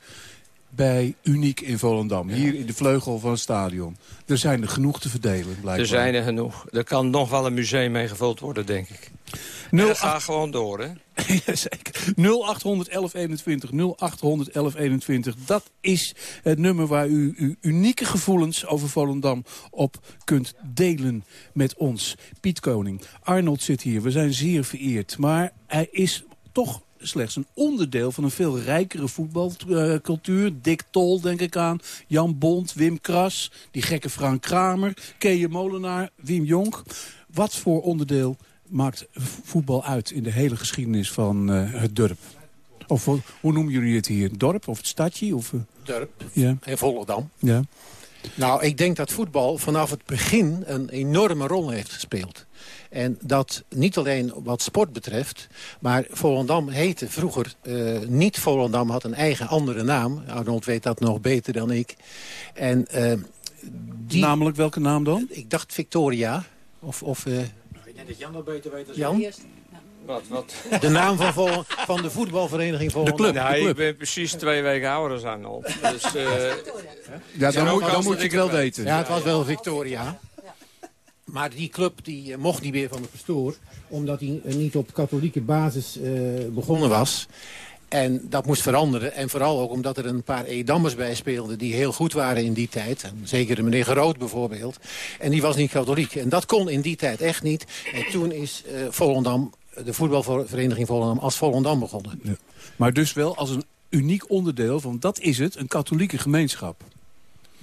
bij Uniek in Volendam. Hier in de vleugel van het stadion. Er zijn er genoeg te verdelen, blijkbaar. Er zijn er genoeg. Er kan nog wel een museum mee gevuld worden, denk ik. En ga gewoon door, hè? Jazeker. 0800 1121. 0800 1121. Dat is het nummer waar u uw unieke gevoelens over Volendam op kunt delen met ons. Piet Koning, Arnold zit hier. We zijn zeer vereerd. Maar hij is toch slechts een onderdeel van een veel rijkere voetbalcultuur. Dick Tol, denk ik aan. Jan Bond, Wim Kras, die gekke Frank Kramer, Keje Molenaar, Wim Jonk. Wat voor onderdeel maakt voetbal uit in de hele geschiedenis van eh, het dorp? Of hoe noemen jullie het hier? Het dorp of het stadje? Of, eh, Dorp ja. en Volendam. Ja. Nou, ik denk dat voetbal vanaf het begin een enorme rol heeft gespeeld. En dat niet alleen wat sport betreft, maar Volendam heette vroeger eh, niet Volendam, had een eigen andere naam. Arnold weet dat nog beter dan ik. En, eh, die, Namelijk welke naam dan? Ik dacht Victoria. Of, of eh, Ik denk dat Jan dat beter weet dan Jan? Wat, wat? de naam van, Vol- van de voetbalvereniging Volendam. Ja, ik ben precies twee weken ouder dan Arnold. Dus, eh, Ja, dan moet, dan moet je het wel weten. Ja, het was wel Victoria. maar die club die eh, mocht niet meer van de pastoor... omdat hij eh, niet op katholieke basis eh, begonnen was. En dat moest veranderen. En vooral ook omdat er een paar Edammers bij speelden... die heel goed waren in die tijd. En zeker meneer Groot bijvoorbeeld. En die was niet katholiek. En dat kon in die tijd echt niet. En toen is uh, Volendam, de voetbalvereniging Volendam... als Volendam begonnen. Ja. Maar dus wel als een uniek onderdeel van... dat is het, een katholieke gemeenschap.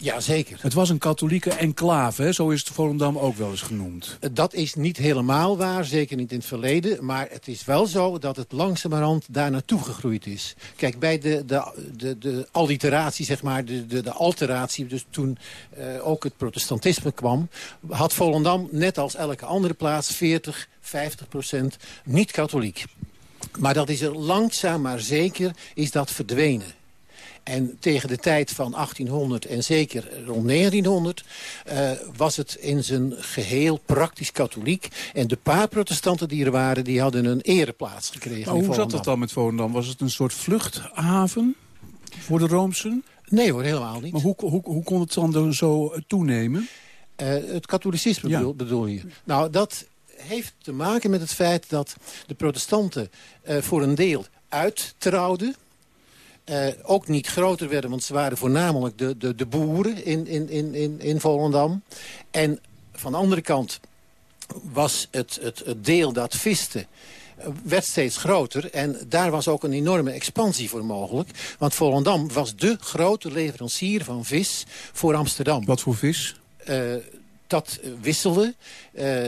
Ja, zeker. Het was een katholieke enclave, hè? zo is het Volendam ook wel eens genoemd. Dat is niet helemaal waar, zeker niet in het verleden. Maar het is wel zo dat het langzamerhand daar naartoe gegroeid is. Kijk, bij de, de, de, de alliteratie, zeg maar, de, de, de alteratie... dus toen uh, ook het protestantisme kwam... had Volendam, net als elke andere plaats, 40, 50 procent niet-katholiek. Maar dat is er langzaam maar zeker is dat verdwenen. En tegen de tijd van 1800 en zeker rond 1900... Uh, was het in zijn geheel praktisch katholiek. En de paar protestanten die er waren, die hadden een ereplaats gekregen. Maar hoe zat het dan met Volendam? Was het een soort vluchthaven voor de Roomsen? Nee hoor, helemaal niet. Maar hoe, hoe, hoe kon het dan zo toenemen? Uh, het katholicisme ja. bedoel, bedoel je? Nou, dat heeft te maken met het feit dat de protestanten uh, voor een deel uittrouwden. Uh, ook niet groter werden, want ze waren voornamelijk de, de, de boeren in, in, in, in Volendam. En van de andere kant was het, het, het deel dat viste werd steeds groter. En daar was ook een enorme expansie voor mogelijk. Want Volendam was de grote leverancier van vis voor Amsterdam. Wat voor vis? Uh, dat wisselde. Uh,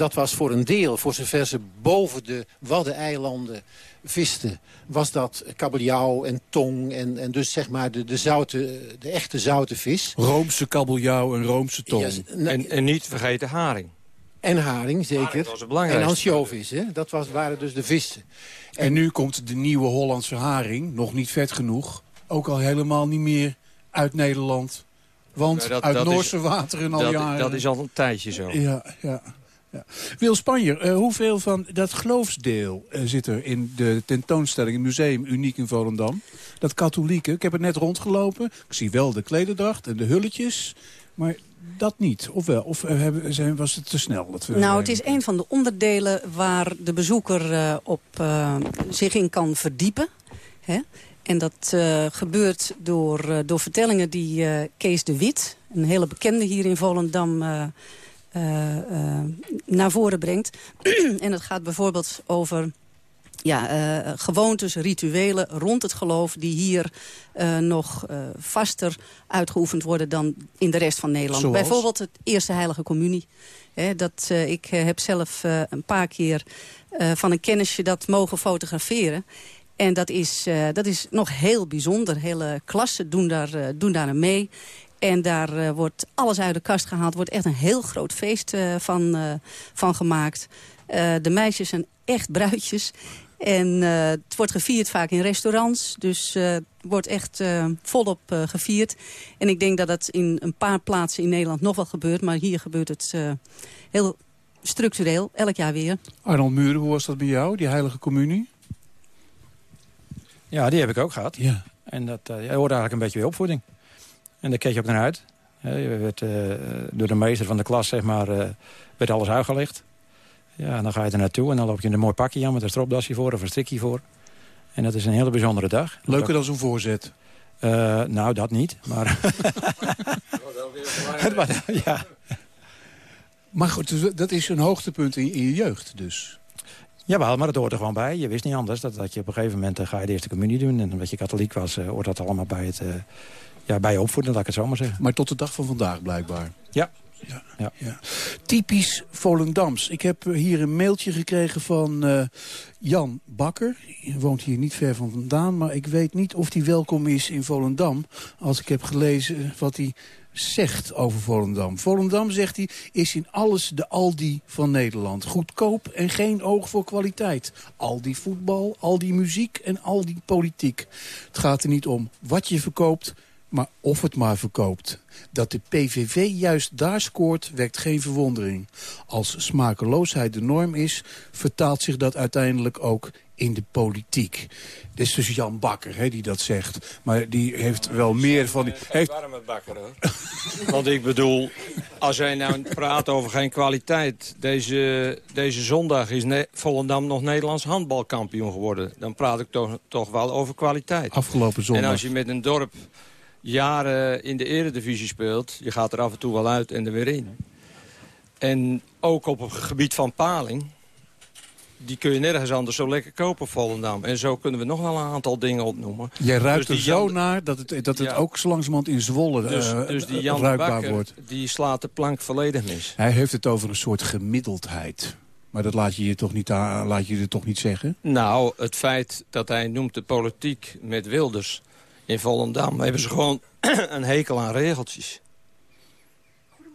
dat was voor een deel, voor zover ze boven de Waddeneilanden visten... was dat kabeljauw en tong en, en dus zeg maar de, de, zoute, de echte zoute vis. Roomse kabeljauw en roomse tong. Ja, en, en niet vergeten haring. En haring, zeker. Haring. En ansjovis, hè? dat was, waren dus de vissen. En, en, nu komt de nieuwe Hollandse haring, nog niet vet genoeg... ook al helemaal niet meer uit Nederland... Want dat, uit dat Noorse is, wateren al dat, jaren... Dat is al een tijdje zo. Ja, ja. Ja. Wil Spanjer, uh, hoeveel van dat geloofsdeel uh, zit er in de tentoonstelling... het museum Uniek in Volendam? Dat katholieke, ik heb het net rondgelopen. Ik zie wel de klederdracht en de hulletjes. Maar dat niet, of wel? Of hebben, zijn, was het te snel? Dat we nou, het is een van de onderdelen waar de bezoeker op, zich in kan verdiepen. Hè? En dat gebeurt door, door vertellingen die Kees de Wit... een hele bekende hier in Volendam naar voren brengt. en het gaat bijvoorbeeld over ja, uh, gewoontes, rituelen rond het geloof... die hier uh, nog uh, vaster uitgeoefend worden dan in de rest van Nederland. Zoals? Bijvoorbeeld het Eerste Heilige Communie. He, dat, ik heb zelf een paar keer van een kennisje dat mogen fotograferen. En dat is, dat is nog heel bijzonder. Hele klassen doen daar, doen daar aan mee. En daar uh, wordt alles uit de kast gehaald. wordt echt een heel groot feest uh, van, uh, van gemaakt. de meisjes zijn echt bruidjes. En het wordt gevierd vaak in restaurants. Dus het wordt echt volop gevierd. En ik denk dat dat in een paar plaatsen in Nederland nog wel gebeurt. Maar hier gebeurt het heel structureel, elk jaar weer. Arnold Muren, hoe was dat bij jou, die heilige communie? Ja, die heb ik ook gehad. Ja. En dat hoort eigenlijk een beetje bij opvoeding. En daar keek je ook naar uit. Je werd, uh, door de meester van de klas zeg maar, uh, werd alles uitgelegd. Ja, en dan ga je er naartoe en dan loop je in een mooi pakje aan... met een stropdasje voor of een strikje voor. En dat is een hele bijzondere dag. Leuker dan zo'n voorzet? Uh, nou, dat niet, maar... maar ja. Maar goed, dat is een hoogtepunt in, in je jeugd dus? Jawel, maar dat hoort er gewoon bij. Je wist niet anders. Dat, dat je op een gegeven moment uh, ga je de eerste communie doen. En omdat je katholiek was, uh, hoort dat allemaal bij het... Ja, bij je opvoeden, laat ik het zo maar zeggen. Maar tot de dag van vandaag blijkbaar? Ja. Ja, ja. ja. Typisch Volendams. Ik heb hier een mailtje gekregen van uh, Jan Bakker. Hij woont hier niet ver van vandaan, maar ik weet niet of hij welkom is in Volendam. Als ik heb gelezen wat hij zegt over Volendam. Volendam, zegt hij, is in alles de Aldi van Nederland. Goedkoop en geen oog voor kwaliteit. Aldi voetbal, Aldi muziek en Aldi politiek. Het gaat er niet om wat je verkoopt, Maar of het maar verkoopt. Dat de PVV juist daar scoort, wekt geen verwondering. Als smakeloosheid de norm is, vertaalt zich dat uiteindelijk ook in de politiek. Dit is dus Jan Bakker hè, die dat zegt. Maar die heeft wel meer van... Die, heeft... warme bakker, hoor. Want ik bedoel, als hij nou praat over geen kwaliteit... Deze, deze zondag is ne Volendam nog Nederlands handbalkampioen geworden. Dan praat ik toch, toch wel over kwaliteit. Afgelopen zondag. En als je met een dorp jaren in de eredivisie speelt... je gaat er af en toe wel uit en er weer in. En ook op het gebied van paling die kun je nergens anders zo lekker kopen, Volendam. En zo kunnen we nog wel een aantal dingen opnoemen. Jij ruikt Dus er zo Jan- naar dat het, dat het Ja. ook zo langzamerhand in Zwolle Dus, eh, dus die Jan ruikbaar Bakker, wordt. die slaat de plank volledig mis. Hij heeft het over een soort gemiddeldheid. Maar dat laat je je toch niet, laat je je toch niet zeggen? Nou, het feit dat hij noemt de politiek met Wilders in Volendam... hebben ze gewoon een hekel aan regeltjes.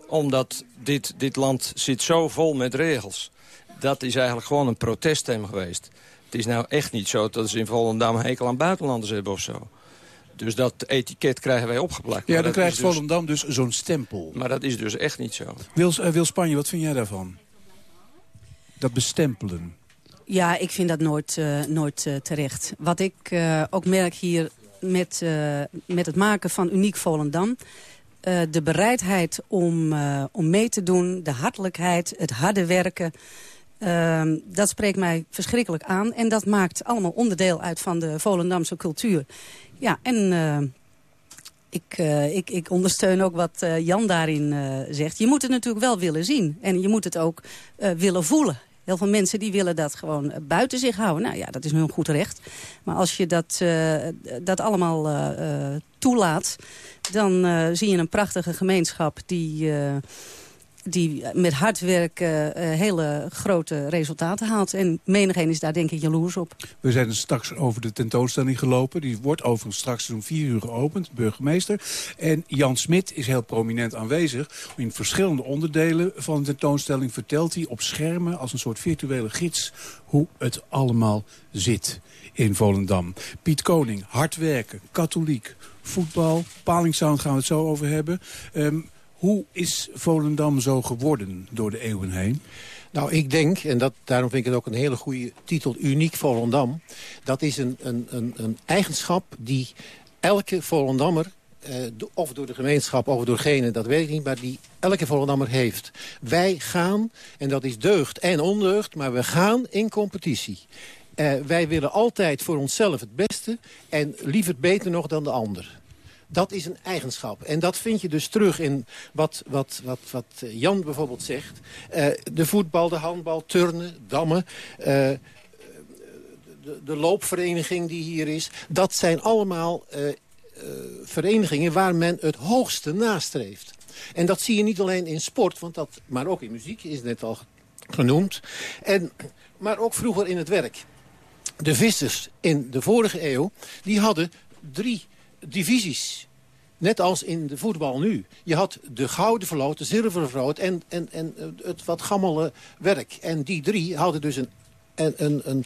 Omdat dit, dit land zit zo vol met regels. Dat is eigenlijk gewoon een proteststem geweest. Het is nou echt niet zo dat ze in Volendam een hekel aan buitenlanders hebben of zo. Dus dat etiket krijgen wij opgeplakt. Ja, dan krijgt dus- Volendam dus zo'n stempel. Maar dat is dus echt niet zo. Wil, eh, Wil Spanje, wat vind jij daarvan? Dat bestempelen. Ja, ik vind dat nooit, eh, nooit eh, terecht. Wat ik eh, ook merk hier met, eh, met het maken van Uniek Volendam... eh, de bereidheid om, eh, om mee te doen, de hartelijkheid, het harde werken... dat spreekt mij verschrikkelijk aan. En dat maakt allemaal onderdeel uit van de Volendamse cultuur. Ja, en... ik, ik, ik ondersteun ook wat Jan daarin zegt. Je moet het natuurlijk wel willen zien. En je moet het ook willen voelen. Heel veel mensen die willen dat gewoon eh, buiten zich houden. Nou ja, dat is hun goed recht. Maar als je dat, eh, dat allemaal eh, toelaat... dan zie je een prachtige gemeenschap die... die met hard werken eh, hele grote resultaten haalt. En menigeen is daar denk ik jaloers op. We zijn straks over de tentoonstelling gelopen. Die wordt overigens straks om vier uur geopend, burgemeester. En Jan Smit is heel prominent aanwezig. In verschillende onderdelen van de tentoonstelling vertelt hij op schermen... als een soort virtuele gids hoe het allemaal zit in Volendam. Piet Koning, hard werken, katholiek, voetbal, palingsound gaan we het zo over hebben... Ehm, hoe is Volendam zo geworden door de eeuwen heen? Nou, ik denk, en dat, daarom vind ik het ook een hele goede titel, Uniek Volendam. Dat is een, een, een, een eigenschap die elke Volendammer, eh, of door de gemeenschap of door degene, dat weet ik niet, maar die elke Volendammer heeft. Wij gaan, en dat is deugd en ondeugd, maar we gaan in competitie. Eh, wij willen altijd voor onszelf het beste en liever beter nog dan de ander. Dat is een eigenschap. En dat vind je dus terug in wat, wat, wat, wat eh, Jan bijvoorbeeld zegt. Eh, de voetbal, de handbal, turnen, dammen... eh, de, de loopvereniging die hier is. Dat zijn allemaal verenigingen waar men het hoogste nastreeft. En dat zie je niet alleen in sport, want dat, maar ook in muziek, is net al genoemd. En, maar ook vroeger in het werk. De vissers in de vorige eeuw, die hadden drie divisies. Net als in de voetbal nu. Je had de gouden vloot, de zilveren vloot en, en, en het wat gammele werk. En die drie hadden dus een... een, een, een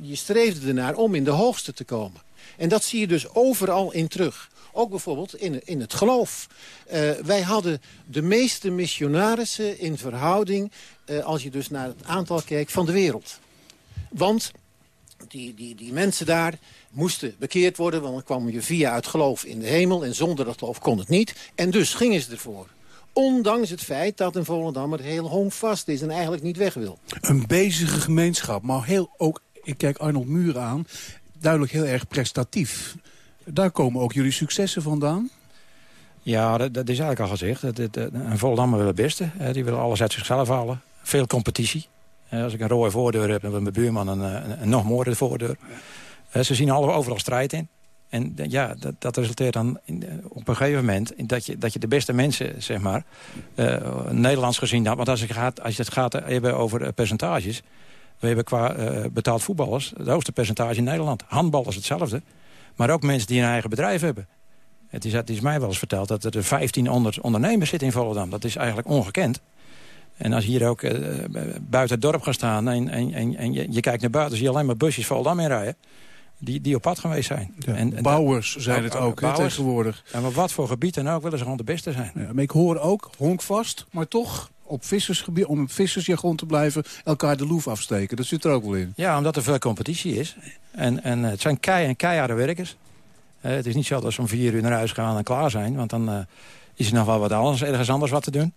je streefde ernaar om in de hoogste te komen. En dat zie je dus overal in terug. Ook bijvoorbeeld in, in het geloof. Eh, wij hadden de meeste missionarissen in verhouding... eh, als je dus naar het aantal kijkt van de wereld. Want die, die, die mensen daar moesten bekeerd worden... want dan kwam je via het geloof in de hemel... en zonder dat geloof kon het niet. En dus gingen ze ervoor. Ondanks het feit dat een Volendammer heel honkvast is... en eigenlijk niet weg wil. Een bezige gemeenschap, maar heel ook, ik kijk Arnold Muren aan, duidelijk heel erg prestatief. Daar komen ook jullie successen vandaan? Ja, dat, dat is eigenlijk al gezegd. Dat, een Volendammer wil het beste. hè. Die wil alles uit zichzelf halen. Veel competitie. Eh, Als ik een rode voordeur heb, dan mijn buurman een, eh, een, nog mooie voordeur. Eh, Ze zien overal strijd in. En ja, dat, dat resulteert dan in, op een gegeven moment... Dat, je, dat je de beste mensen, zeg maar, Nederlands gezien... dan- want als, ik gaat, als je het gaat hebben over percentages... we hebben qua betaald voetballers het hoogste percentage in Nederland. Handbal hetzelfde. Maar ook mensen die een eigen bedrijf hebben. Het is, het is mij wel eens verteld dat er 1500 ondernemers zitten in Volendam. Dat is eigenlijk ongekend. En als je hier ook eh, buiten het dorp gaat staan en, en, en, en je, je kijkt naar buiten... zie je alleen maar busjes Volendam inrijden. die, die op pad geweest zijn. en, en Bouwers dat- zijn het ook tegenwoordig. En maar wat voor gebied dan ook willen ze gewoon de beste zijn. Ja, maar ik hoor ook, honkvast, maar toch op vissersgebied, om op vissersjargon te blijven, elkaar de loef afsteken. Dat zit er ook wel in. Ja, omdat er veel competitie is. En, en eh, het zijn kei en keiharde werkers. Eh, het is niet zo dat ze om vier uur naar huis gaan en klaar zijn. Want dan is er nog wel wat anders, ergens anders wat te doen.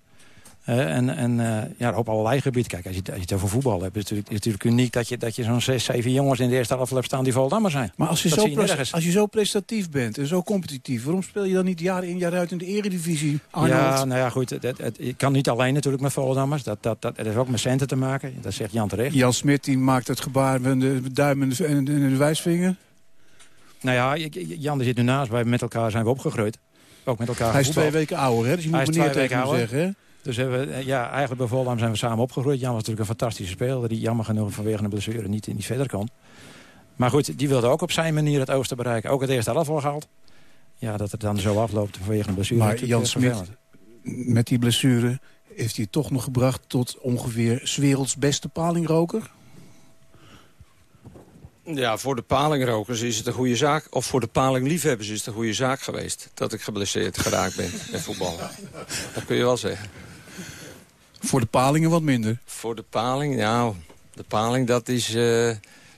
Eh, en en eh, ja, op allerlei gebieden. Kijk, als je, als je het over voetbal hebt, is het natuurlijk, is natuurlijk uniek... dat je, dat je zo'n zes, zeven jongens in de eerste helft hebt staan die Volendammer zijn. Maar als je, Dat zo je als je zo prestatief bent en zo competitief... waarom speel je dan niet jaar in jaar uit in de eredivisie, Arnold? Ja, nou ja, goed. Het, het, het- je kan niet alleen natuurlijk met Volendammers. Dat, dat, dat, het heeft ook met centen te maken. Dat zegt Jan terecht. Jan Smit die maakt het gebaar met de duim en de, en wijsvinger. Nou ja, Jan die zit nu naast. Wij met elkaar zijn we opgegroeid. Ook met elkaar Hij is twee weken ouder, hè? Dus je Hij moet is meneer twee weken ouder. zeggen, hè? Dus hebben we, eh, ja, eigenlijk bij Volendam zijn we samen opgegroeid. Jan was natuurlijk een fantastische speler... die jammer genoeg vanwege een blessure niet, niet verder kon. Maar goed, die wilde ook op zijn manier het oosten bereiken. Ook het eerste elftal gehaald. Ja, dat het dan zo afloopt vanwege een blessure. Maar Jan heel Smit, met die blessure... heeft hij toch nog gebracht tot ongeveer 's werelds beste palingroker? Ja, voor de palingrokers is het een goede zaak. Of voor de palingliefhebbers is het een goede zaak geweest. Dat ik geblesseerd geraakt ben met voetbal. Dat kun je wel zeggen. Voor de palingen wat minder. Voor de paling, nou, de paling dat is eh,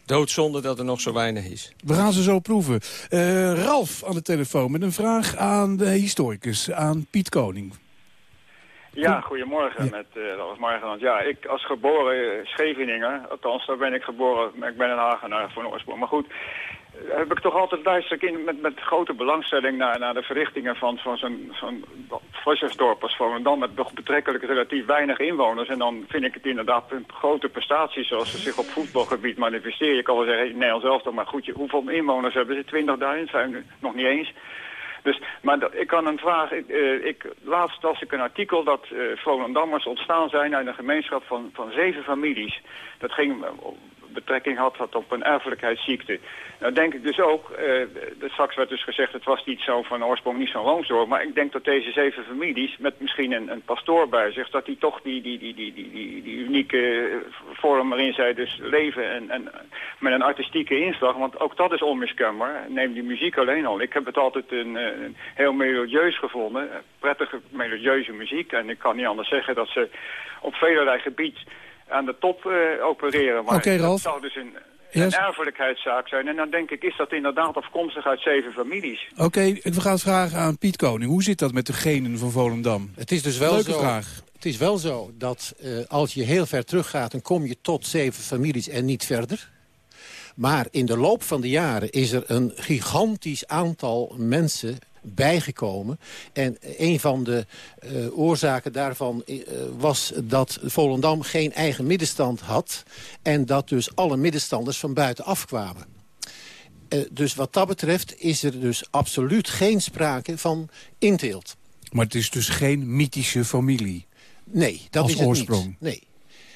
doodzonde dat er nog zo weinig is. We gaan ze zo proeven. Eh, Ralf aan de telefoon met een vraag aan de historicus, aan Piet Koning. Ja, goedemorgen met uh, Ralf Margenland. Ja, ik als geboren eh, Scheveninger, althans daar ben ik geboren, maar ik ben een Hagenaar van oorsprong. Maar goed, eh, heb ik toch altijd luister in met, met grote belangstelling naar, naar de verrichtingen van, van zo'n zo'n vissersdorp als Volendam met betrekkelijk relatief weinig inwoners. En dan vind ik het inderdaad een grote prestatie zoals ze zich op voetbalgebied manifesteren. Je kan wel zeggen, Nederland zelf toch, maar goed, je, hoeveel inwoners hebben ze? 20.000 zijn nog niet eens. Dus, maar ik kan een vraag. Ik, eh, ik, laatst las ik een artikel dat eh Volendammers ontstaan zijn uit een gemeenschap van, van zeven families. Dat ging, betrekking had, had op een erfelijkheidsziekte. Nou denk ik dus ook, de- straks werd dus gezegd het was niet zo van oorsprong niet zo'n loonsdorp. Maar ik denk dat deze zeven families, met misschien een, een pastoor bij zich, dat die toch die, die, die, die, die, die, die unieke eh, vorm waarin zij dus leven en, en met een artistieke inslag. Want ook dat is onmiskenbaar. Neem die muziek alleen al. Ik heb het altijd een, eh, heel melodieus gevonden. Prettige melodieuze muziek. En ik kan niet anders zeggen dat ze op velerlei gebied aan de top eh, opereren. Maar Ralf. dat zou dus een, Yes. een erfelijkheidszaak zijn. En dan denk ik, is dat inderdaad afkomstig uit zeven families? Oké, we gaan het vragen aan Piet Koning. Hoe zit dat met de genen van Volendam? Het is dus wel Leuke zo, vraag. Het is wel zo dat eh, als je heel ver teruggaat... dan kom je tot zeven families en niet verder. Maar in de loop van de jaren is er een gigantisch aantal mensen bijgekomen. En een van de eh, oorzaken daarvan eh, was dat Volendam geen eigen middenstand had... en dat dus alle middenstanders van buiten afkwamen. Eh, dus wat dat betreft is er dus absoluut geen sprake van inteelt. Maar het is dus geen mythische familie. Nee, dat Als is het oorsprong. niet. Nee,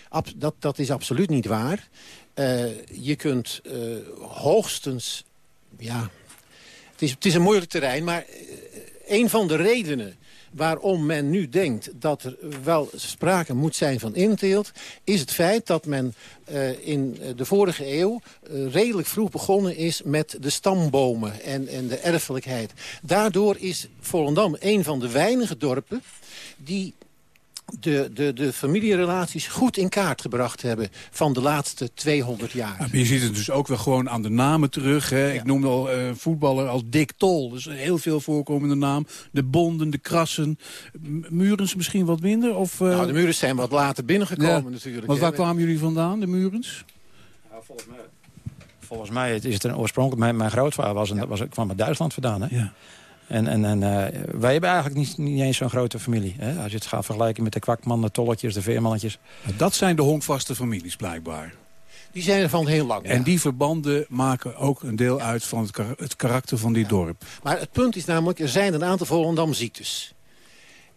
Ab- dat, dat is absoluut niet waar. Je kunt hoogstens... Ja, het is, een moeilijk terrein, maar eh, een van de redenen waarom men nu denkt dat er wel sprake moet zijn van inteelt... is het feit dat men eh, in de vorige eeuw eh, redelijk vroeg begonnen is... met de stambomen en, en de erfelijkheid. Daardoor is Volendam een van de weinige dorpen... die de, de, de familierelaties goed in kaart gebracht hebben... van de laatste 200 jaar. Ja, maar je ziet het dus ook wel gewoon aan de namen terug. Hè. Ik noemde al eh, voetballer als Dick Tol. Dat is een heel veel voorkomende naam. De Bonden, de Krassen. M- Murens misschien wat minder? Of, eh, Nou, de Murens zijn wat later binnengekomen ja. natuurlijk. Want hè. waar kwamen jullie vandaan, de Murens? volgens mij... Volgens mij is het een oorspronkelijk... Mijn, mijn grootvader was een, was, kwam uit Duitsland vandaan. Hè? Ja. En, en, en eh, wij hebben eigenlijk niet, niet eens zo'n grote familie. Hè? Als je het gaat vergelijken met de kwakmannen, de tolletjes, de veermannetjes. Dat zijn de honkvaste families blijkbaar. Die zijn er van heel lang. En die verbanden maken ook een deel uit van het, kar- het karakter van dit dorp. Maar het punt is namelijk, er zijn een aantal Volendam-ziektes.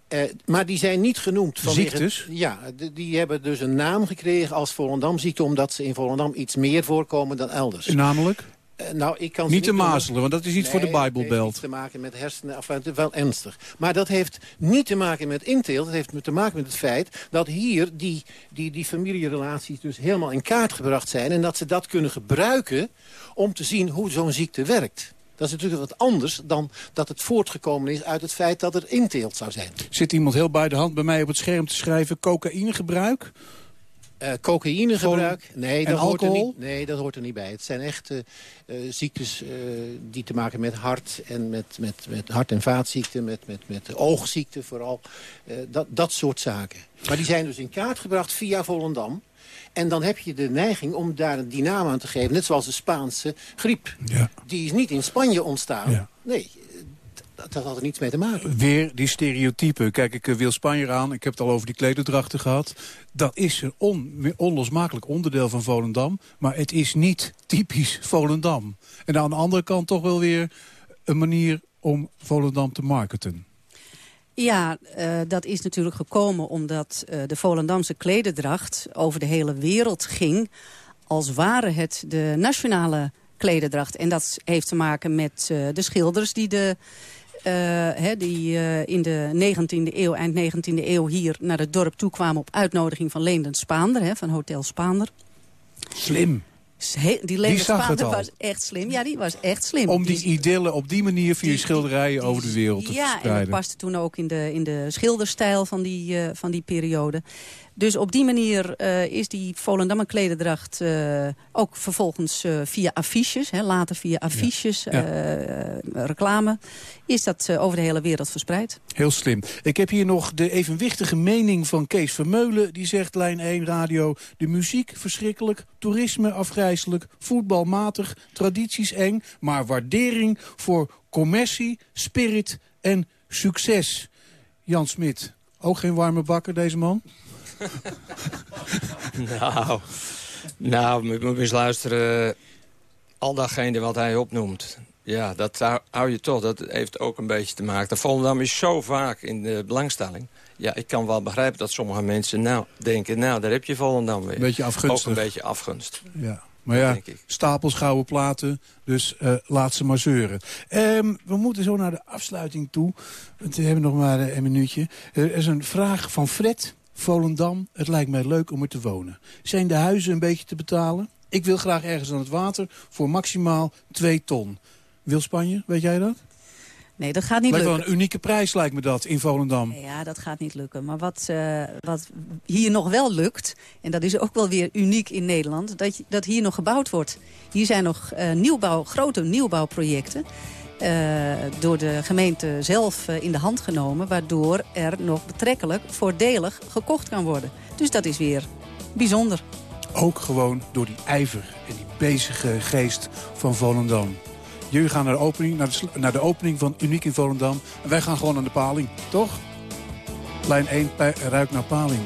Eh, maar die zijn niet genoemd. vanwege- Ziektes? Ja, die hebben dus een naam gekregen als Volendam-ziekte... omdat ze in Volendam iets meer voorkomen dan elders. Namelijk? Eh, nou, ik kan Niet te mazelen, want dat is iets voor de Bijbelbelt. heeft te maken met hersenen, enfin, is wel ernstig. Maar dat heeft niet te maken met inteelt. Dat heeft te maken met het feit dat hier die, die, die familierelaties dus helemaal in kaart gebracht zijn. En dat ze dat kunnen gebruiken om te zien hoe zo'n ziekte werkt. Dat is natuurlijk wat anders dan dat het voortgekomen is uit het feit dat er inteelt zou zijn. Zit iemand heel bij de hand bij mij op het scherm te schrijven... cocaïnegebruik? Eh cocaïnegebruik? Nee, En dat hoort er alcohol? niet, nee, dat hoort er niet bij. Het zijn echt eh, eh, ziektes eh, die te maken met hart en met, met, met hart- en vaatziekten, met, met, met oogziekten vooral. Eh, dat, dat soort zaken. Maar die zijn dus in kaart gebracht via Volendam. En dan heb je de neiging om daar een dynamo aan te geven. Net zoals de Spaanse griep. Die is niet in Spanje ontstaan. Nee, dat, dat had er niets mee te maken. Weer die stereotypen. Kijk, ik eh, wil Spanje aan. Ik heb het al over die klederdrachten gehad. Dat is een on, onlosmakelijk onderdeel van Volendam. Maar het is niet typisch Volendam. En aan de andere kant toch wel weer een manier om Volendam te marketen. Ja, eh, dat is natuurlijk gekomen omdat eh, de Volendamse klederdracht over de hele wereld ging. Als ware het de nationale klederdracht. En dat heeft te maken met eh, de schilders die, de, hè, die eh, in de 19e eeuw, eind 19e eeuw hier naar het dorp toe kwamen op uitnodiging van Leendert Spaander, hè, van Hotel Spaander. Slim. He- die het Spaander was echt slim. Ja, die was echt slim. Om die idyllen op die manier via schilderijen over de wereld te Ja, en verspreiden. dat paste toen ook in de, in de schilderstijl van die, eh, van die periode. Dus op die manier eh, is die Volendammer klederdracht eh, ook vervolgens eh, via affiches, hè, later via affiches, Ja. reclame, is dat over de hele wereld verspreid. Heel slim. Ik heb hier nog de evenwichtige mening van Kees Vermeulen. Die zegt lijn 1 radio, de muziek verschrikkelijk, toerisme afgrijzelijk, voetbal matig, tradities eng, maar waardering voor commercie, spirit en succes. Jan Smit, ook geen warme bakker deze man? Nou, nou, moet moet eens luisteren. Al datgene wat hij opnoemt. Ja, dat hou, je toch. Dat heeft ook een beetje te maken. De Volendam is zo vaak in de belangstelling. Ja, ik kan wel begrijpen dat sommige mensen nou denken... nou, daar heb je Volendam weer. Beetje afgunstig. Ook een beetje afgunst. Ja. Maar ja, stapels gouden platen, dus eh, laat ze maar zeuren. Ehm, we moeten zo naar de afsluiting toe. Want we hebben nog maar eh, een minuutje. Er is een vraag van Fred, Volendam. Het lijkt mij leuk om er te wonen. Zijn de huizen een beetje te betalen? Ik wil graag ergens aan het water voor maximaal 2 ton. Wil Spanje, weet jij dat? Nee, dat gaat niet lijkt wel lukken. een unieke prijs, lijkt me dat, in Volendam. Ja, dat gaat niet lukken. Maar wat, eh, wat hier nog wel lukt, en dat is ook wel weer uniek in Nederland... dat, dat hier nog gebouwd wordt. Hier zijn nog eh, nieuwbouw, grote nieuwbouwprojecten... eh, door de gemeente zelf eh, in de hand genomen... waardoor er nog betrekkelijk voordelig gekocht kan worden. Dus dat is weer bijzonder. Ook gewoon door die ijver en die bezige geest van Volendam. Jullie gaan naar de opening, naar de, opening van Uniek in Volendam. En wij gaan gewoon aan de paling, toch? Lijn 1, pij- ruik naar paling.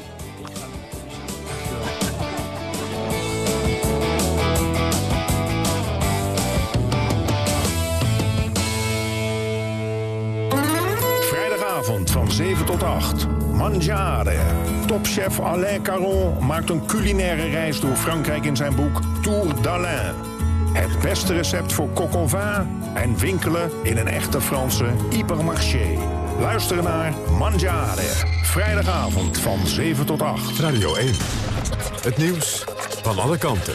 Tot 8. Mangiare. Topchef Alain Caron maakt een culinaire reis door Frankrijk in zijn boek Tour d'Alain. Het beste recept voor coq vin en winkelen in een echte Franse hypermarché. Luister naar Mangiare. Vrijdagavond van 7 tot 8. Radio 1. Het nieuws van alle kanten.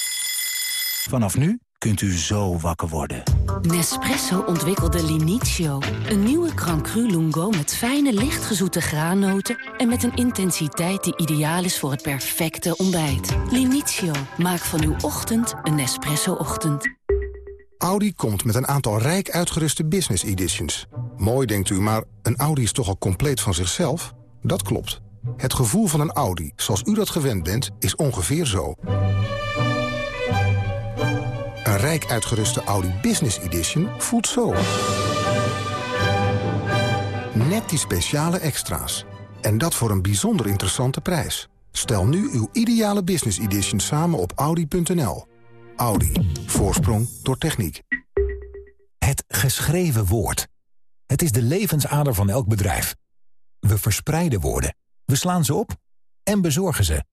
Vanaf nu kunt u zo wakker worden. Nespresso ontwikkelde Linizio. Een nieuwe Grand Cru Lungo met fijne, lichtgezoete graannoten... en met een intensiteit die ideaal is voor het perfecte ontbijt. Linizio, maak van uw ochtend een Nespresso-ochtend. Audi komt met een aantal rijk uitgeruste business editions. Mooi denkt u, maar een Audi is toch al compleet van zichzelf? Dat klopt. Het gevoel van een Audi, zoals u dat gewend bent, is ongeveer zo. Een rijk uitgeruste Audi Business Edition voelt zo. Net die speciale extra's. En dat voor een bijzonder interessante prijs. Stel nu uw ideale Business Edition samen op Audi.nl. Audi. Voorsprong door techniek. Het geschreven woord. Het is de levensader van elk bedrijf. We verspreiden woorden. We slaan ze op en bezorgen ze.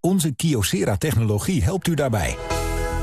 Onze Kyocera-technologie helpt u daarbij.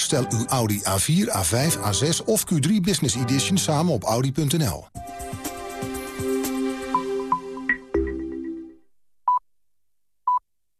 Stel uw Audi A4, A5, A6 of Q3 Business Edition samen op Audi.nl.